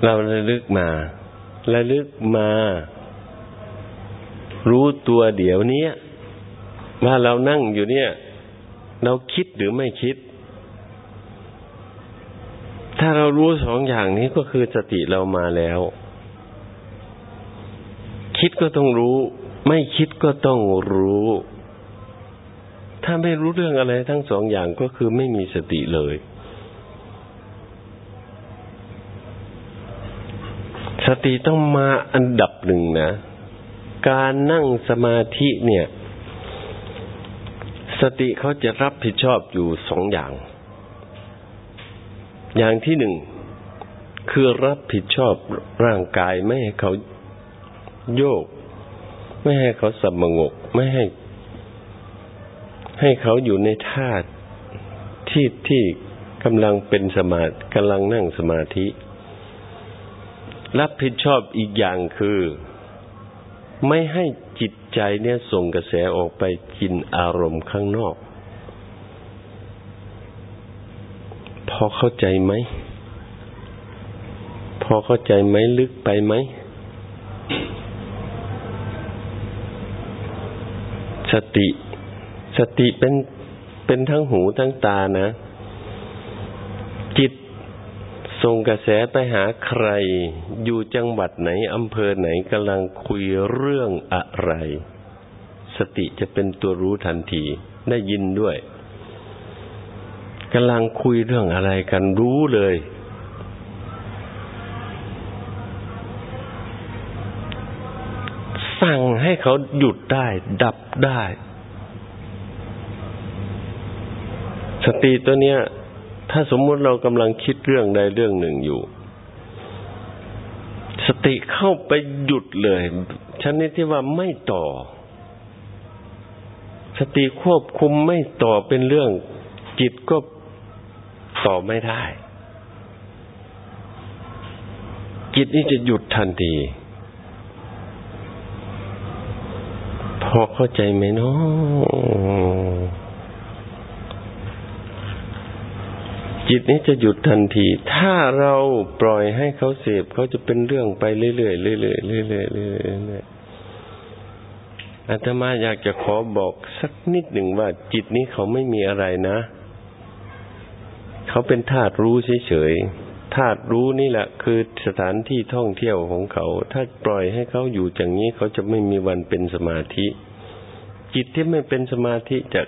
เราระลึกมาระลึกมา รู้ตัวเดี๋ยวนี้ว่าเรานั่งอยู่เนี่ย เราคิดหรือไม่คิดาเรารู้สองอย่างนี้ก็คือสติเรามาแล้ว คิดก็ต้องรู้ ไม่คิดก็ต้องรู้ ถ้าไม่รู้เรื่องอะไรทั้งสองอย่างก็คือไม่มีสติเลย สติต้องมาอันดับหนึ่งนะ การนั่งสมาธิเนี่ย สติเขาจะรับผิดชอบอยู่สองอย่าง อย่างที่หนึ่งคือรับผิดชอบร่างกายไม่ให้เขาโยก ไม่ให้เขาสัมงก ไม่ให้ ให้เขาอยู่ในท่าที่ที่กำลังเป็นสมาธิกำลังนั่งสมาธิ รับผิดชอบอีกอย่างคือ ไม่ให้จิตใจเนี่ยส่งกระแสออกไปกินอารมณ์ข้างนอก อเข้าใจไหม พอเข้าใจไหมลึกไปไหม สติ สติเป็นเป็นทั้งหูทั้งตานะ จิตส่งกระแสไปหาใคร อยู่จังหวัดไหนอำเภอไหนกำลังคุยเรื่องอะไร สติจะเป็นตัวรู้ทันที ได้ยินด้วย กำลังคุยเรื่องอะไรกันรู้เลย สั่งให้เขาหยุดได้ ดับได้ สติตัวเนี้ย ถ้าสมมติเรากำลังคิดเรื่องใดเรื่องหนึ่งอยู่ สติเข้าไปหยุดเลยชนิดที่ว่าไม่ต่อ สติควบคุมไม่ต่อเป็นเรื่องจิตก็ ต่อไม่ได้ จิตนี้จะหยุดทันทีพอเข้าใจไหมเนาะจิตนี้จะหยุดทันที ถ้าเราปล่อยให้เขาเสพเขาจะเป็นเรื่องไปเรื่อยๆเรื่อยๆเรื่อยๆเรื่อยๆอาตมาอยากจะขอบอกสักนิดหนึ่งว่า จิตนี้เขาไม่มีอะไรนะ เขาเป็นธาตุรู้เฉยๆธาตุรู้นี่แหละ คือสถานที่ท่องเที่ยวของเขา ถ้าปล่อยให้เขาอยู่อย่างนี้เขาจะไม่มีวันเป็นสมาธิ จิตที่ไม่เป็นสมาธิจะ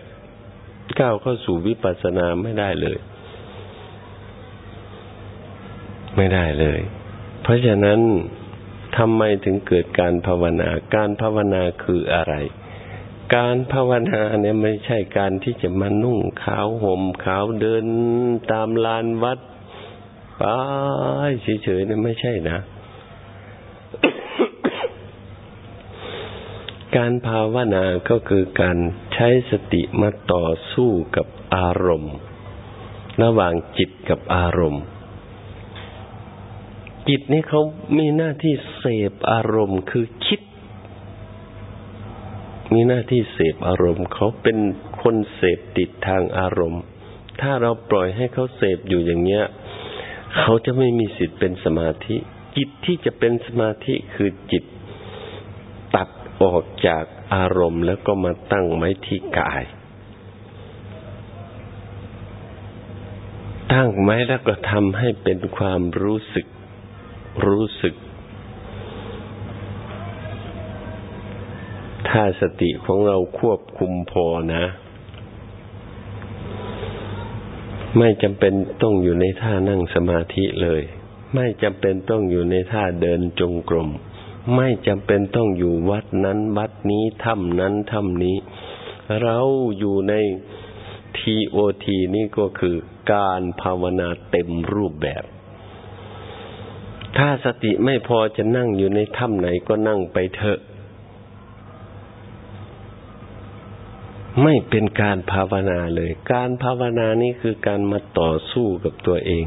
ก้าวเข้าสู่วิปัสสนาไม่ได้เลย ไม่ได้เลย เพราะฉะนั้นทำไมถึงเกิดการภาวนา การภาวนาคืออะไร การภาวนาเนี่ยไม่ใช่การที่จะมานุ่งขาวห่มขาวเดินตามลานวัดไปเฉยๆเนี่ยไม่ใช่นะ การภาวนาก็คือการใช้สติมาต่อสู้กับอารมณ์ ระหว่างจิตกับอารมณ์ จิตนี่เขามีหน้าที่เสพอารมณ์คือคิด มีหน้าที่เสพอารมณ์ เขาเป็นคนเสพติดทางอารมณ์ ถ้าเราปล่อยให้เขาเสพอยู่อย่างเนี้ย เขาจะไม่มีสิทธิ์เป็นสมาธิ จิตที่จะเป็นสมาธิคือจิต ตัดออกจากอารมณ์แล้วก็มาตั้งไว้ที่กาย ตั้งไว้แล้วก็ทำให้เป็นความรู้สึก รู้สึก ถ้าสติของเราควบคุมพอนะ ไม่จำเป็นต้องอยู่ในท่านั่งสมาธิเลย ไม่จำเป็นต้องอยู่ในท่าเดินจงกรม ไม่จำเป็นต้องอยู่วัดนั้นวัดนี้ถ้ำนั้นถ้ำนี้ เราอยู่ในทีโอทีนี่ก็คือการภาวนาเต็มรูปแบบ ถ้าสติไม่พอจะนั่งอยู่ในถ้ำไหนก็นั่งไปเถอะ ไม่เป็นการภาวนาเลย การภาวนานี่คือการมาต่อสู้กับตัวเอง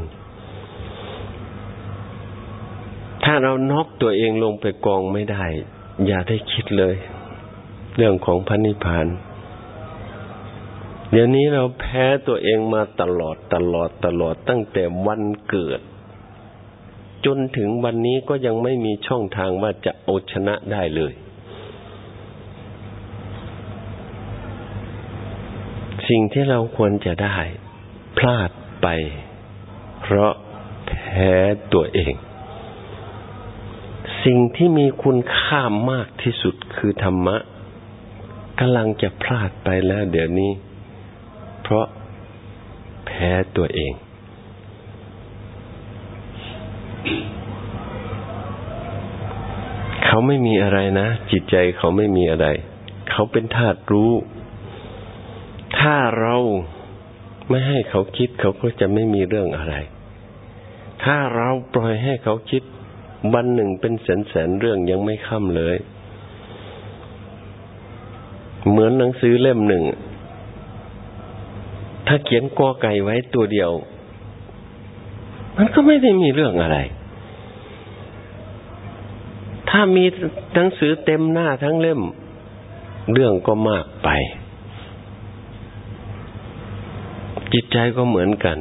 ถ้าเราน็อกตัวเองลงไปกองไม่ได้ อย่าได้คิดเลย เรื่องของพันิพานเดี๋ยวนี้เราแพ้ตัวเองมาตลอดตลอดตลอดตั้งแต่วันเกิด จนถึงวันนี้ก็ยังไม่มีช่องทางว่าจะเอาชนะได้เลย สิ่งที่เราควรจะได้ พลาดไป เพราะแพ้ตัวเอง สิ่งที่มีคุณค่ามากที่สุดคือธรรมะกำลังจะพลาดไปแล้วเดี๋ยวนี้ เพราะแพ้ตัวเอง เขาไม่มีอะไรนะ จิตใจเขาไม่มีอะไร เขาเป็นธาตุรู้ ถ้าเราไม่ให้เขาคิดเขาก็จะไม่มีเรื่องอะไร ถ้าเราปล่อยให้เขาคิดวันหนึ่งเป็นแสนแสนเรื่องยังไม่ค่ำเลย เหมือนหนังสือเล่มหนึ่ง ถ้าเขียนกอไก่ไว้ตัวเดียว มันก็ไม่ได้มีเรื่องอะไร ถ้ามีหนังสือเต็มหน้าทั้งเล่ม เรื่องก็มากไป จิตใจก็เหมือนกัน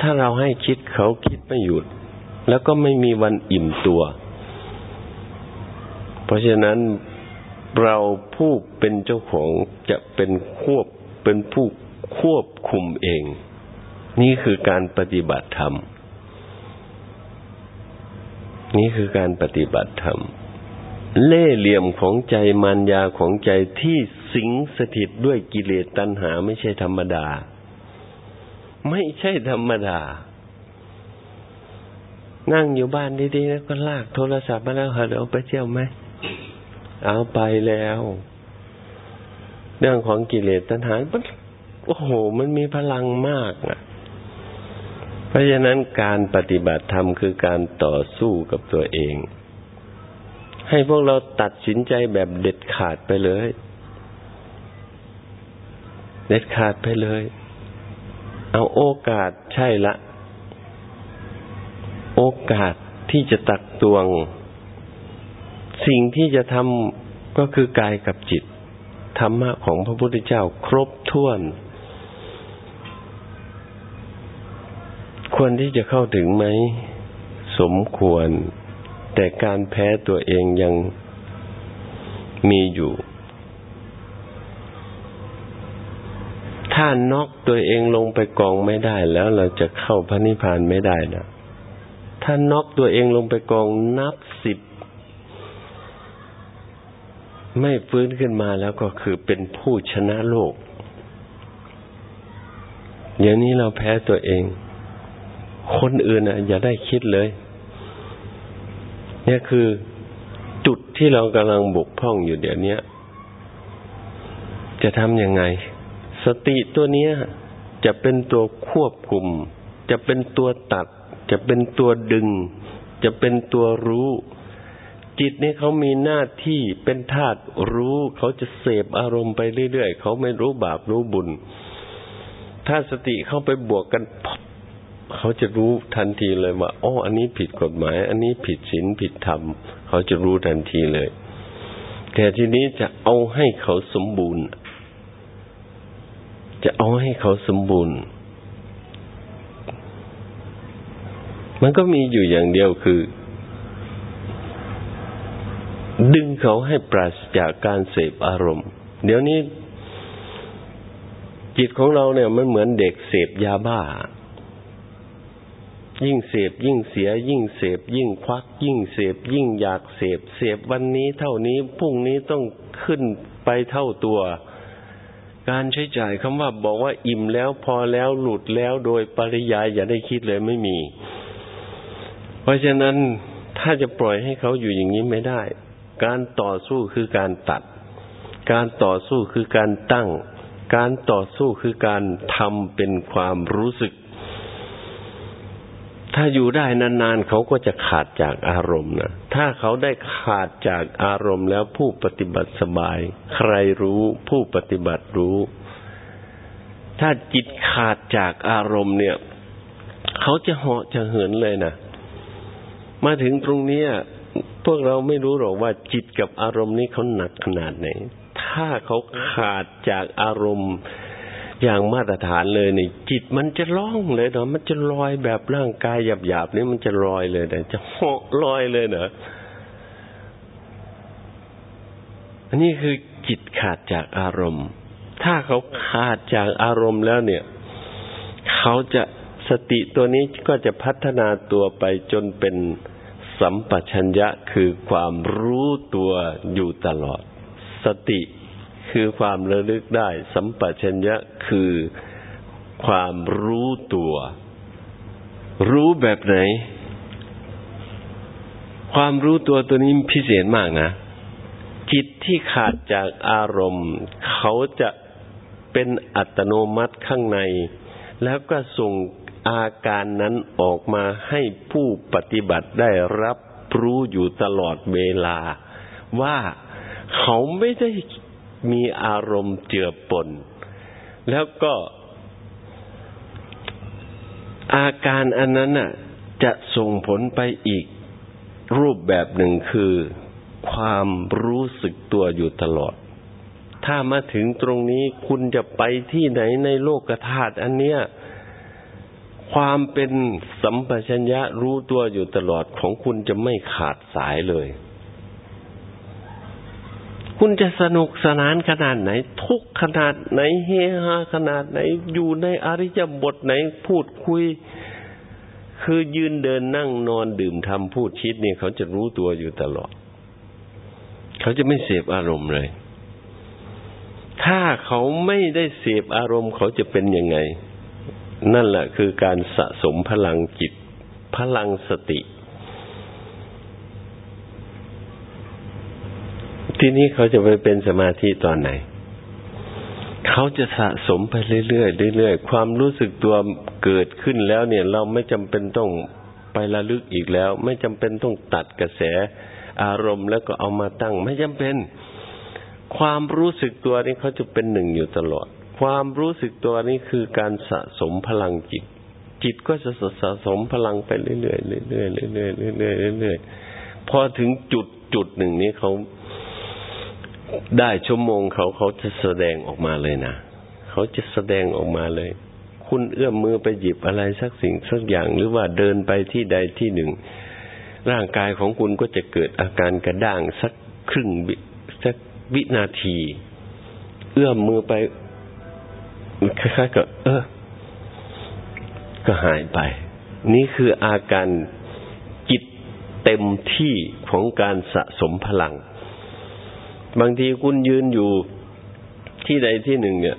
ถ้าเราให้คิดเขาคิดไม่หยุด แล้วก็ไม่มีวันอิ่มตัว เพราะฉะนั้นเราผู้เป็นเจ้าของจะเป็นควบเป็นผู้ควบคุมเอง นี่คือการปฏิบัติธรรม นี่คือการปฏิบัติธรรม เล่เหลี่ยมของใจมารยาของใจที่สิงสถิตด้วยกิเลสตัณหาไม่ใช่ธรรมดา ไม่ใช่ธรรมดา นั่งอยู่บ้านดีๆแล้วก็ลากโทรศัพท์มาแล้วฮัลโหลไปเที่ยวไหมเอาไปแล้ว เรื่องของกิเลสตัณหามันโอ้โห มันมีพลังมากอะ เพราะฉะนั้นการปฏิบัติธรรมคือการต่อสู้กับตัวเอง ให้พวกเราตัดสินใจแบบเด็ดขาดไปเลย เด็ดขาดไปเลย เอาโอกาสใช่ละ โอกาสที่จะตักตวง สิ่งที่จะทำก็คือกายกับจิต ธรรมะของพระพุทธเจ้าครบถ้วน ควรที่จะเข้าถึงไหม สมควร แต่การแพ้ตัวเองยังมีอยู่ ถ้านอกตัวเองลงไปกองไม่ได้ แล้วเราจะเข้าพระนิพพานไม่ได้นะถ้านอกตัวเองลงไปกองนับสิบไม่ฟื้นขึ้นมาแล้วก็คือเป็นผู้ชนะโลกเดี๋ยวนี้เราแพ้ตัวเอง คนอื่นอะ อย่าได้คิดเลย เนี่ยคือจุดที่เรากำลังบกพร่องอยู่เดี๋ยวนี้จะทำยังไง สติตัวนี้จะเป็นตัวควบคุม จะเป็นตัวตัด จะเป็นตัวดึง จะเป็นตัวรู้ จิตนี่เขามีหน้าที่เป็นธาตุรู้ เขาจะเสพอารมณ์ไปเรื่อยๆเขาไม่รู้บาปรู้บุญ ถ้าสติเข้าไปบวกกันเขาจะรู้ทันทีเลยว่าอ๋ออันนี้ผิดกฎหมาย อันนี้ผิดศีลผิดธรรม เขาจะรู้ทันทีเลย แต่ทีนี้จะเอาให้เขาสมบูรณ์ จะเอาให้เขาสมบูรณ์ มันก็มีอยู่อย่างเดียวคือ ดึงเขาให้ปราศจากการเสพอารมณ์ เดี๋ยวนี้ จิตของเราเนี่ย มันเหมือนเด็กเสพยาบ้า ยิ่งเสพยิ่งเสีย ยิ่งเสพยิ่งควัก ยิ่งเสพยิ่งอยากเสพเสพวันนี้เท่านี้พรุ่งนี้ต้องขึ้นไปเท่าตัว การใช้จ่ายคำว่าบอกว่าอิ่มแล้วพอแล้วหลุดแล้วโดยปริยายอย่าได้คิดเลยไม่มี เพราะฉะนั้นถ้าจะปล่อยให้เขาอยู่อย่างนี้ไม่ได้ การต่อสู้คือการตัด การต่อสู้คือการตั้ง การต่อสู้คือการทำเป็นความรู้สึก ถ้าอยู่ได้นานๆเขาก็จะขาดจากอารมณ์นะถ้าเขาได้ขาดจากอารมณ์แล้วผู้ปฏิบัติสบาย ใครรู้ผู้ปฏิบัติรู้ ถ้าจิตขาดจากอารมณ์เนี่ย เขาจะเหาะจะเหินเลยนะมาถึงตรงนี้พวกเราไม่รู้หรอกว่าจิตกับอารมณ์นี้เขาหนักขนาดไหน ถ้าเขาขาดจากอารมณ์ อย่างมาตรฐานเลยนี่จิตมันจะล่องเลยเนาะมันจะลอยแบบร่างกายหยาบๆนี่มันจะลอยเลยนะจะเหาะลอยเลยเนาะอันนี้คือจิตขาดจากอารมณ์ ถ้าเขาขาดจากอารมณ์แล้วเนี่ย เขาจะสติตัวนี้ก็จะพัฒนาตัวไปจนเป็นสัมปชัญญะคือความรู้ตัวอยู่ตลอด สติ คือความระลึกได้ สัมปชัญญะคือความรู้ตัว รู้แบบไหน ความรู้ตัวตัวนี้พิเศษมากนะ จิตที่ขาดจากอารมณ์ เขาจะเป็นอัตโนมัติข้างใน แล้วก็ส่งอาการนั้นออกมาให้ผู้ปฏิบัติได้รับรู้อยู่ตลอดเวลา ว่าเขาไม่ได้ มีอารมณ์เจือปน แล้วก็อาการอันนั้นน่ะ จะส่งผลไปอีกรูปแบบหนึ่งคือ ความรู้สึกตัวอยู่ตลอด ถ้ามาถึงตรงนี้คุณจะไปที่ไหนในโลกธาตุอันเนี้ยความเป็นสัมปชัญญะรู้ตัวอยู่ตลอดของคุณจะไม่ขาดสายเลย คุณจะสนุกสนานขนาดไหน ทุกขนาดไหนเฮฮาขนาดไหน อยู่ในอริยบทไหนพูดคุย คือยืนเดินนั่งนอนดื่มทำพูดคิดเนี่ยเขาจะรู้ตัวอยู่ตลอด เขาจะไม่เสพอารมณ์เลย ถ้าเขาไม่ได้เสพอารมณ์เขาจะเป็นยังไง นั่นแหละคือการสะสมพลังจิต พลังสติ ที่นี้เขาจะไปเป็นสมาธิตอนไหน เขาจะสะสมไปเรื่อยๆเรื่อยๆความรู้สึกตัวเกิดขึ้นแล้วเนี่ย เราไม่จำเป็นต้องไประลึกอีกแล้ว ไม่จำเป็นต้องตัดกระแสอารมณ์แล้วก็เอามาตั้ง ไม่จำเป็น ความรู้สึกตัวนี้เขาจะเป็นหนึ่งอยู่ตลอด ความรู้สึกตัวนี้คือการสะสมพลังจิต จิตก็จะสะสมพลังไปเรื่อยๆเรื่อยๆเรื่อยๆเรื่อยๆเรื่อยๆพอถึงจุดจุดหนึ่งนี้เขา ได้ชั่วโมงเขาเขาจะแสดงออกมาเลยนะเขาจะแสดงออกมาเลย คุณเอื้อมมือไปหยิบอะไรสักสิ่งสักอย่างหรือว่าเดินไปที่ใดที่หนึ่ง ร่างกายของคุณก็จะเกิดอาการกระด้างสักครึ่งสักวินาที เอื้อมมือไปคล้ายๆกับเออ ก็หายไป นี่คืออาการจิตเต็มที่ของการสะสมพลัง บางทีคุณยืนอยู่ที่ใดที่หนึ่งเนี่ย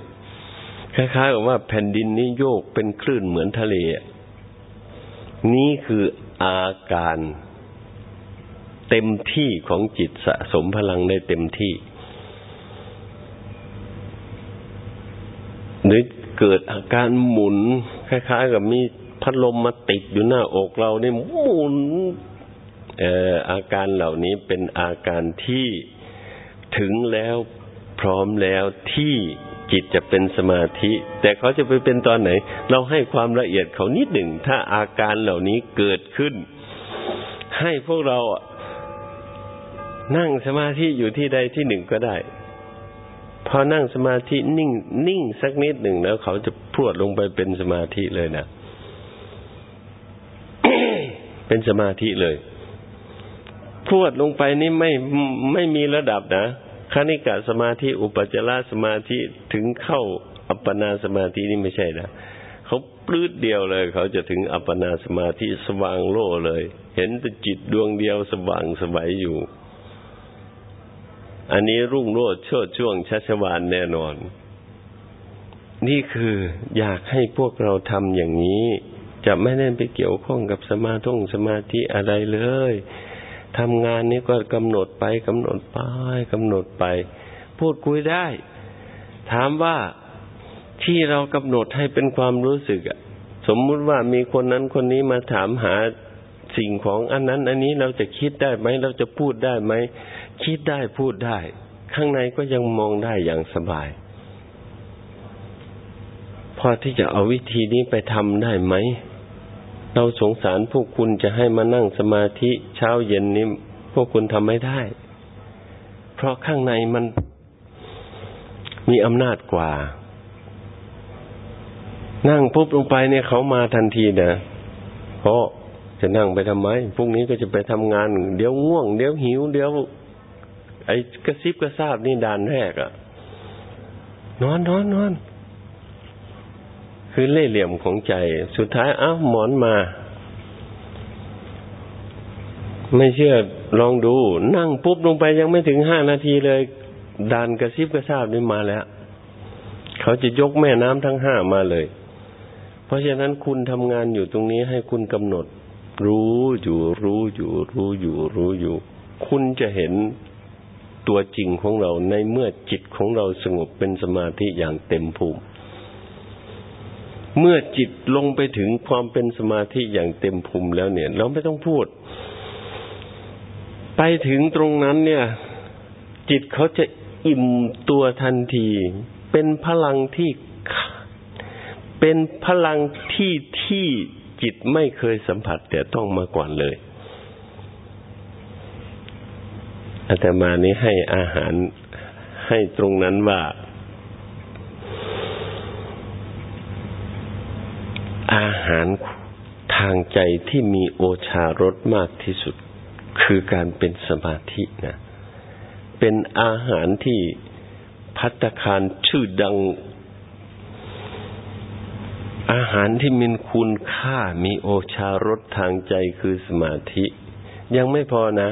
คล้ายๆกับว่าแผ่นดินนี้โยกเป็นคลื่นเหมือนทะเล นี่คืออาการเต็มที่ของจิตสะสมพลังได้เต็มที่ หรือเกิดอาการหมุน คล้าย ๆ กับมีพัดลมมาติดอยู่หน้าอกเราเนี่ยหมุนอออาการเหล่านี้เป็นอาการที่ ถึงแล้วพร้อมแล้วที่จิตจะเป็นสมาธิ แต่เขาจะไปเป็นตอนไหน เราให้ความละเอียดเขานิดหนึ่ง ถ้าอาการเหล่านี้เกิดขึ้น ให้พวกเรานั่งสมาธิอยู่ที่ใดที่หนึ่งก็ได้ พอนั่งสมาธินิ่ง นิ่งสักนิดหนึ่งแล้วเขาจะพรวดลงไปเป็นสมาธิเลยนะเป็นสมาธิเลย พรวดลงไปนี่ไม่ไม่มีระดับนะ คณิกะสมาธิอุปจารสมาธิถึงเข้าอัปปนาสมาธินี่ไม่ใช่นะเขาปลื้ดเดียวเลย เขาจะถึงอัปปนาสมาธิสว่างโล่เลย เห็นแต่จิตดวงเดียวสว่างสวัยอยู่ อันนี้รุ่งโรจน์ชดช่วงชัชวานแน่นอน นี่คืออยากให้พวกเราทำอย่างนี้ จะไม่ได้ไปเกี่ยวข้องกับสมาธิสมาธิอะไรเลย ทำงานนี้ก็กำหนดไปกำหนดไปกำหนดไป พูดคุยได้ ถามว่าที่เรากำหนดให้เป็นความรู้สึกอะสมมุติว่ามีคนนั้นคนนี้มาถามหาสิ่งของอันนั้น อันนี้เราจะคิดได้ไหมเราจะพูดได้ไหมคิดได้พูดได้ ข้างในก็ยังมองได้อย่างสบาย พอที่จะเอาวิธีนี้ไปทำได้ไหม เราสงสารพวกคุณจะให้มานั่งสมาธิเช้าเย็นนี้พวกคุณทำไม่ได้ เพราะข้างในมันมีอำนาจกว่า นั่งปุ๊บลงไปเนี่ยเขามาทันทีนะเพราะจะนั่งไปทำไมพรุ่งนี้ก็จะไปทำงาน เดี๋ยวง่วง เดี๋ยวหิว เดี๋ยว ไอ้กระซิบกระซาบนี่ดานแรกอะนอนนอนนอน คือเล่เหลี่ยมของใจ สุดท้ายอ้าวหมอนมา ไม่เชื่อลองดู นั่งปุ๊บลงไปยังไม่ถึงห้านาทีเลยดานกระซิบกระซาบนี่มาแล้ว เขาจะยกแม่น้ำทั้งห้ามาเลย เพราะฉะนั้นคุณทำงานอยู่ตรงนี้ให้คุณกำหนด รู้อยู่ รู้อยู่ รู้อยู่ รู้อยู่ คุณจะเห็นตัวจริงของเราในเมื่อจิตของเราสงบเป็นสมาธิอย่างเต็มภูมิ เมื่อจิตลงไปถึงความเป็นสมาธิอย่างเต็มภูมิแล้วเนี่ย เราไม่ต้องพูด ไปถึงตรงนั้นเนี่ย จิตเขาจะอิ่มตัวทันที เป็นพลังที่เป็นพลังที่ที่จิตไม่เคยสัมผัส แต่ต้องมาก่อนเลยอาตมานี้ให้อาหารให้ตรงนั้นว่า อา หารทางใจที่มีโอชารสมากที่สุด คือการเป็นสมาธินะเป็นอาหารที่พัตคารชื่อดัง อาหารที่มีคุณค่ามีโอชารสทางใจคือสมาธิ ยังไม่พอนะ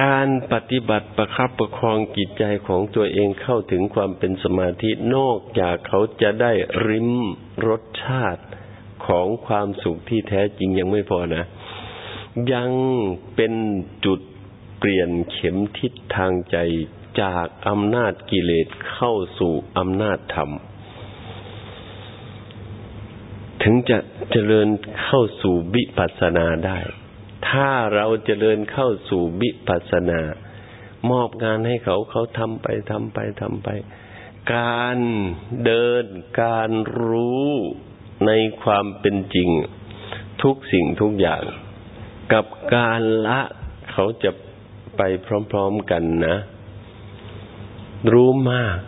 การปฏิบัติประคับประคองจิตใจของตัวเองเข้าถึงความเป็นสมาธินอกจากเขาจะได้ริม รสชาติของความสุขที่แท้จริงยังไม่พอนะ ยังเป็นจุดเปลี่ยนเข็มทิศทางใจจากอำนาจกิเลสเข้าสู่อำนาจธรรม ถึงจะเจริญเข้าสู่วิปัสสนาได้ ถ้าเราจเจริญเข้าสู่วิปัสสนามอบงานให้เขาเขาทำไปทำไปทำไป การเดินการรู้ในความเป็นจริง ทุกสิ่งทุกอย่าง กับการละเขาจะไปพร้อมๆกันนะ รู้มาก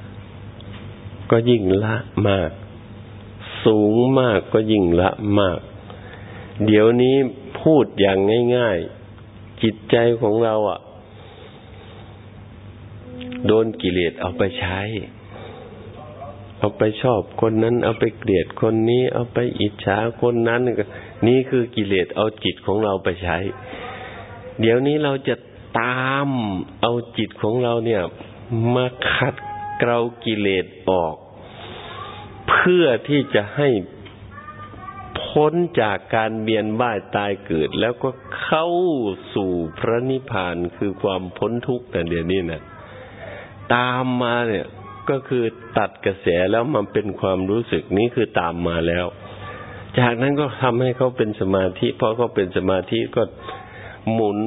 ก็ยิ่งละมาก สูงมากก็ยิ่งละมาก เดี๋ยวนี้พูดอย่างง่าย ๆ จิตใจของเราอะ โดนกิเลสเอาไปใช้ เอาไปชอบคนนั้น เอาไปเกลียดคนนี้ เอาไปอิจฉาคนนั้นนี่คือกิเลสเอาจิตของเราไปใช้ เดี๋ยวนี้เราจะตามเอาจิตของเราเนี่ย มาขัดเกลากิเลสออก เพื่อที่จะให้พ้นจากการเบียนว่ายตายเกิด แล้วก็เข้าสู่พระนิพพานคือความพ้นทุกข์แต่เดี๋ยวนี้นะตามมาเนี่ย ก็คือตัดกระแสแล้วมันเป็นความรู้สึกนี้คือตามมาแล้ว จากนั้นก็ทำให้เขาเป็นสมาธิพอเขาเป็นสมาธิก็หมุน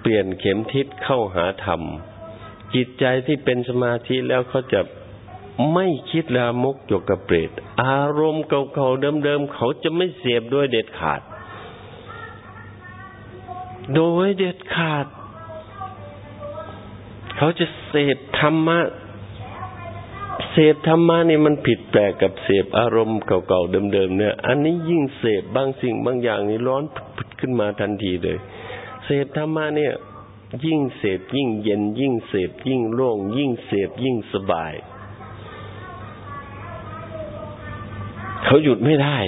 เปลี่ยนเข็มทิศเข้าหาธรรม จิตใจที่เป็นสมาธิแล้วเขาจะไม่คิดลามกจกกระเปรตอารมณ์เก่าๆเดิมๆเขาจะไม่เสพด้วยเด็ดขาด โดยเด็ดขาด เขาจะเสพธรรมะ เสพธรรมะนี่มันผิดแปลกกับเสพอารมณ์เก่าๆเดิมๆเนี่ย อันนี้ยิ่งเสพบางสิ่งบางอย่างนี่ร้อนพุดขึ้นมาทันทีเลย เสพธรรมะเนี่ย ยิ่งเสพยิ่งเย็น ยิ่งเสพยิ่งโล่ง ยิ่งเสพยิ่งสบาย เขาหยุดไม่ได้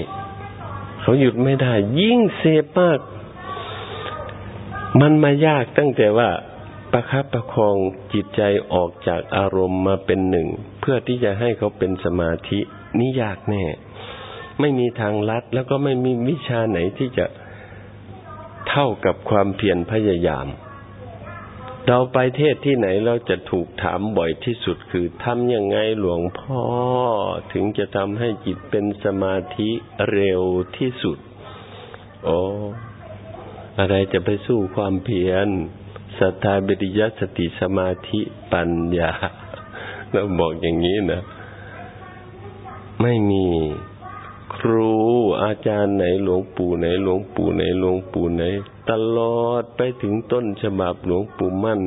เขาหยุดไม่ได้ ยิ่งเสพมาก มันมายากตั้งแต่ว่าประคับประคองจิตใจออกจากอารมณ์มาเป็นหนึ่ง เพื่อที่จะให้เขาเป็นสมาธินี่ยากแน่ ไม่มีทางลัดแล้วก็ไม่มีวิชาไหนที่จะเท่ากับความเพียรพยายาม เราไปเทศที่ไหนเราจะถูกถามบ่อยที่สุดคือทำยังไงหลวงพ่อ ถึงจะทำให้จิตเป็นสมาธิเร็วที่สุด โอ้อะไรจะไปสู้ความเพียรสัทธาบิริยสติสมาธิปัญญา เราบอกอย่างนี้นะ ไม่มีครูอาจารย์ไหนหลวงปู่ไหนหลวงปู่ไหนหลวงปู่ไหน ตลอดไปถึงต้นฉบับหลวงปู่มั่น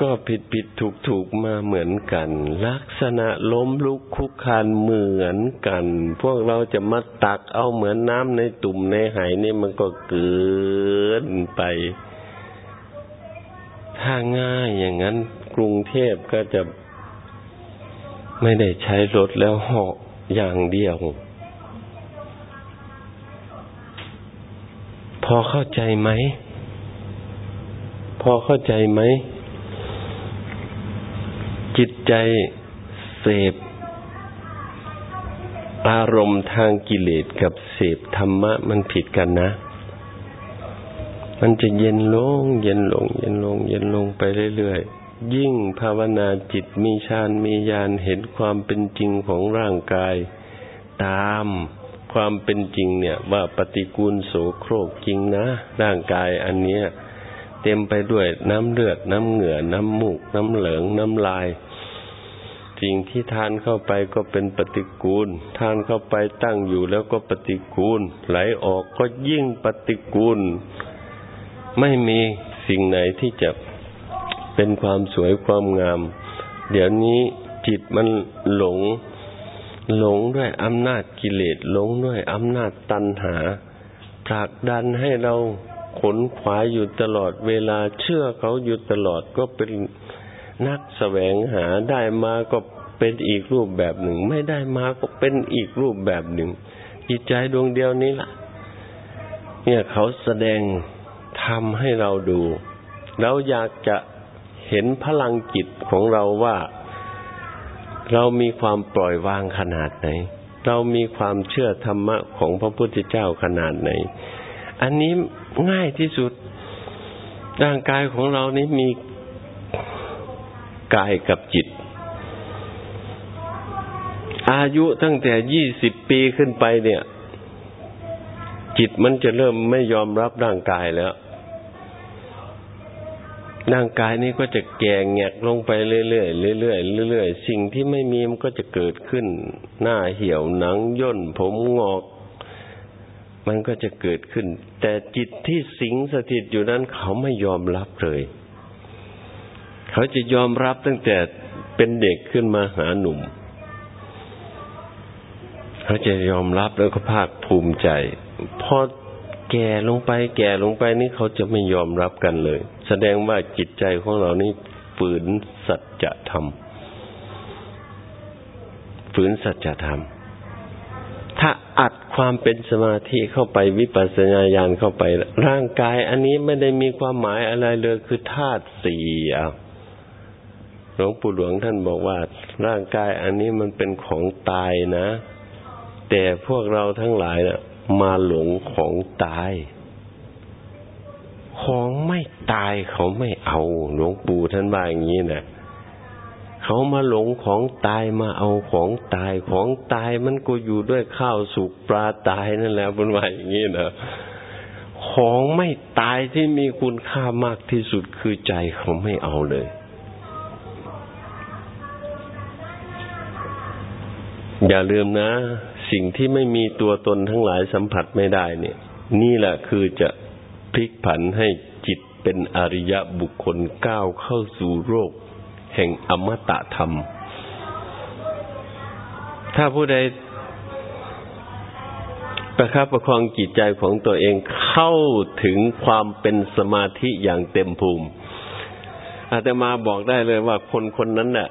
ก็ผิดผิดถูกถูกมาเหมือนกัน ลักษณะล้มลุกคุกคานเหมือนกัน พวกเราจะมาตักเอาเหมือนน้ำในตุ่มในหายนี่มันก็เกินไป ถ้าง่ายอย่างนั้น กรุงเทพก็จะไม่ได้ใช้รถแล้วเหาะอย่างเดียว พอเข้าใจไหม พอเข้าใจไหม จิตใจเสพอารมณ์ทางกิเลสกับเสพธรรมะมันผิดกันนะ มันจะเย็นลง เย็นลง เย็นลง เย็นลงไปเรื่อยๆ ยิ่งภาวนาจิตมีฌานมีญาณเห็นความเป็นจริงของร่างกาย ตามความเป็นจริงเนี่ย ว่าปฏิกูลโสโครกจริงนะ ร่างกายอันเนี้ย เต็มไปด้วยน้ำเลือดน้ำเหงื่อน้ำมูก น้ำเหลืองน้ำลายสิ่งที่ทานเข้าไปก็เป็นปฏิกูล ทานเข้าไปตั้งอยู่แล้วก็ปฏิกูล ไหลออกก็ยิ่งปฏิกูล ไม่มีสิ่งไหนที่จะ เป็นความสวยความงาม เดี๋ยวนี้จิตมันหลง หลงด้วยอำนาจกิเลสหลงด้วยอำนาจตัณหาผลักดันให้เราขนขวายอยู่ตลอดเวลาเชื่อเขาอยู่ตลอดก็เป็นนักแสวงหาได้มาก็เป็นอีกรูปแบบหนึ่ง ไม่ได้มาก็เป็นอีกรูปแบบหนึ่ง จิตใจดวงเดียวนี้ล่ะ เนี่ยเขาแสดงทำให้เราดู เราอยากจะ เห็นพลังจิตของเราว่าเรามีความปล่อยวางขนาดไหน เรามีความเชื่อธรรมะของพระพุทธเจ้าขนาดไหน อันนี้ง่ายที่สุด ร่างกายของเรานี้มีกายกับจิต อายุตั้งแต่ยี่สิบปีขึ้นไปเนี่ย จิตมันจะเริ่มไม่ยอมรับร่างกายแล้ว ร่างกายนี้ก็จะแก่แงกลงไปเรื่อยๆเรื่อยๆเรื่อยๆสิ่งที่ไม่มีมันก็จะเกิดขึ้น หน้าเหี่ยวหนังย่นผมงอก มันก็จะเกิดขึ้น แต่จิตที่สิงสถิตอยู่นั้นเขาไม่ยอมรับเลย เขาจะยอมรับตั้งแต่เป็นเด็กขึ้นมาหาหนุ่ม เขาจะยอมรับแล้วก็ภาคภูมิใจพอแก่ลงไป แก่ลงไปนี่เขาจะไม่ยอมรับกันเลย แสดงว่าจิตใจของเรานี่ฝืนสัจธรรมฝืนสัจธรรม ถ้าอัดความเป็นสมาธิเข้าไปวิปัสสนาญาณเข้าไป ร่างกาย อันนี้ไม่ได้มีความหมายอะไรเลยคือธาตุสี่อะหลวงปู่หลวงท่านบอกว่า ร่างกายอันนี้มันเป็นของตายนะ แต่พวกเราทั้งหลายนะ่ะ มาหลงของตาย ของไม่ตายเขาไม่เอาหลวงปู่ท่านว่าอย่างนี้นะเขามาหลงของตายมาเอาของตายของตายมันก็อยู่ด้วยข้าวสุกปลาตายนั่นแหละบนว่าอย่างนี้นะของไม่ตายที่มีคุณค่ามากที่สุดคือใจเขาไม่เอาเลย อย่าลืมนะ สิ่งที่ไม่มีตัวตนทั้งหลายสัมผัสไม่ได้เนี่ย นี่แหละคือจะ พลิกผันให้จิตเป็นอริยบุคคลก้าวเข้าสู่โลกแห่งอมตะธรรม ถ้าผู้ใดประคับประคองจิตใจของตัวเองเข้าถึงความเป็นสมาธิอย่างเต็มภูมิ อาตมาบอกได้เลยว่าคนคนนั้นน่ะ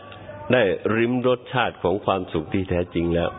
ได้ริมรสชาติของความสุขที่แท้จริงแล้ว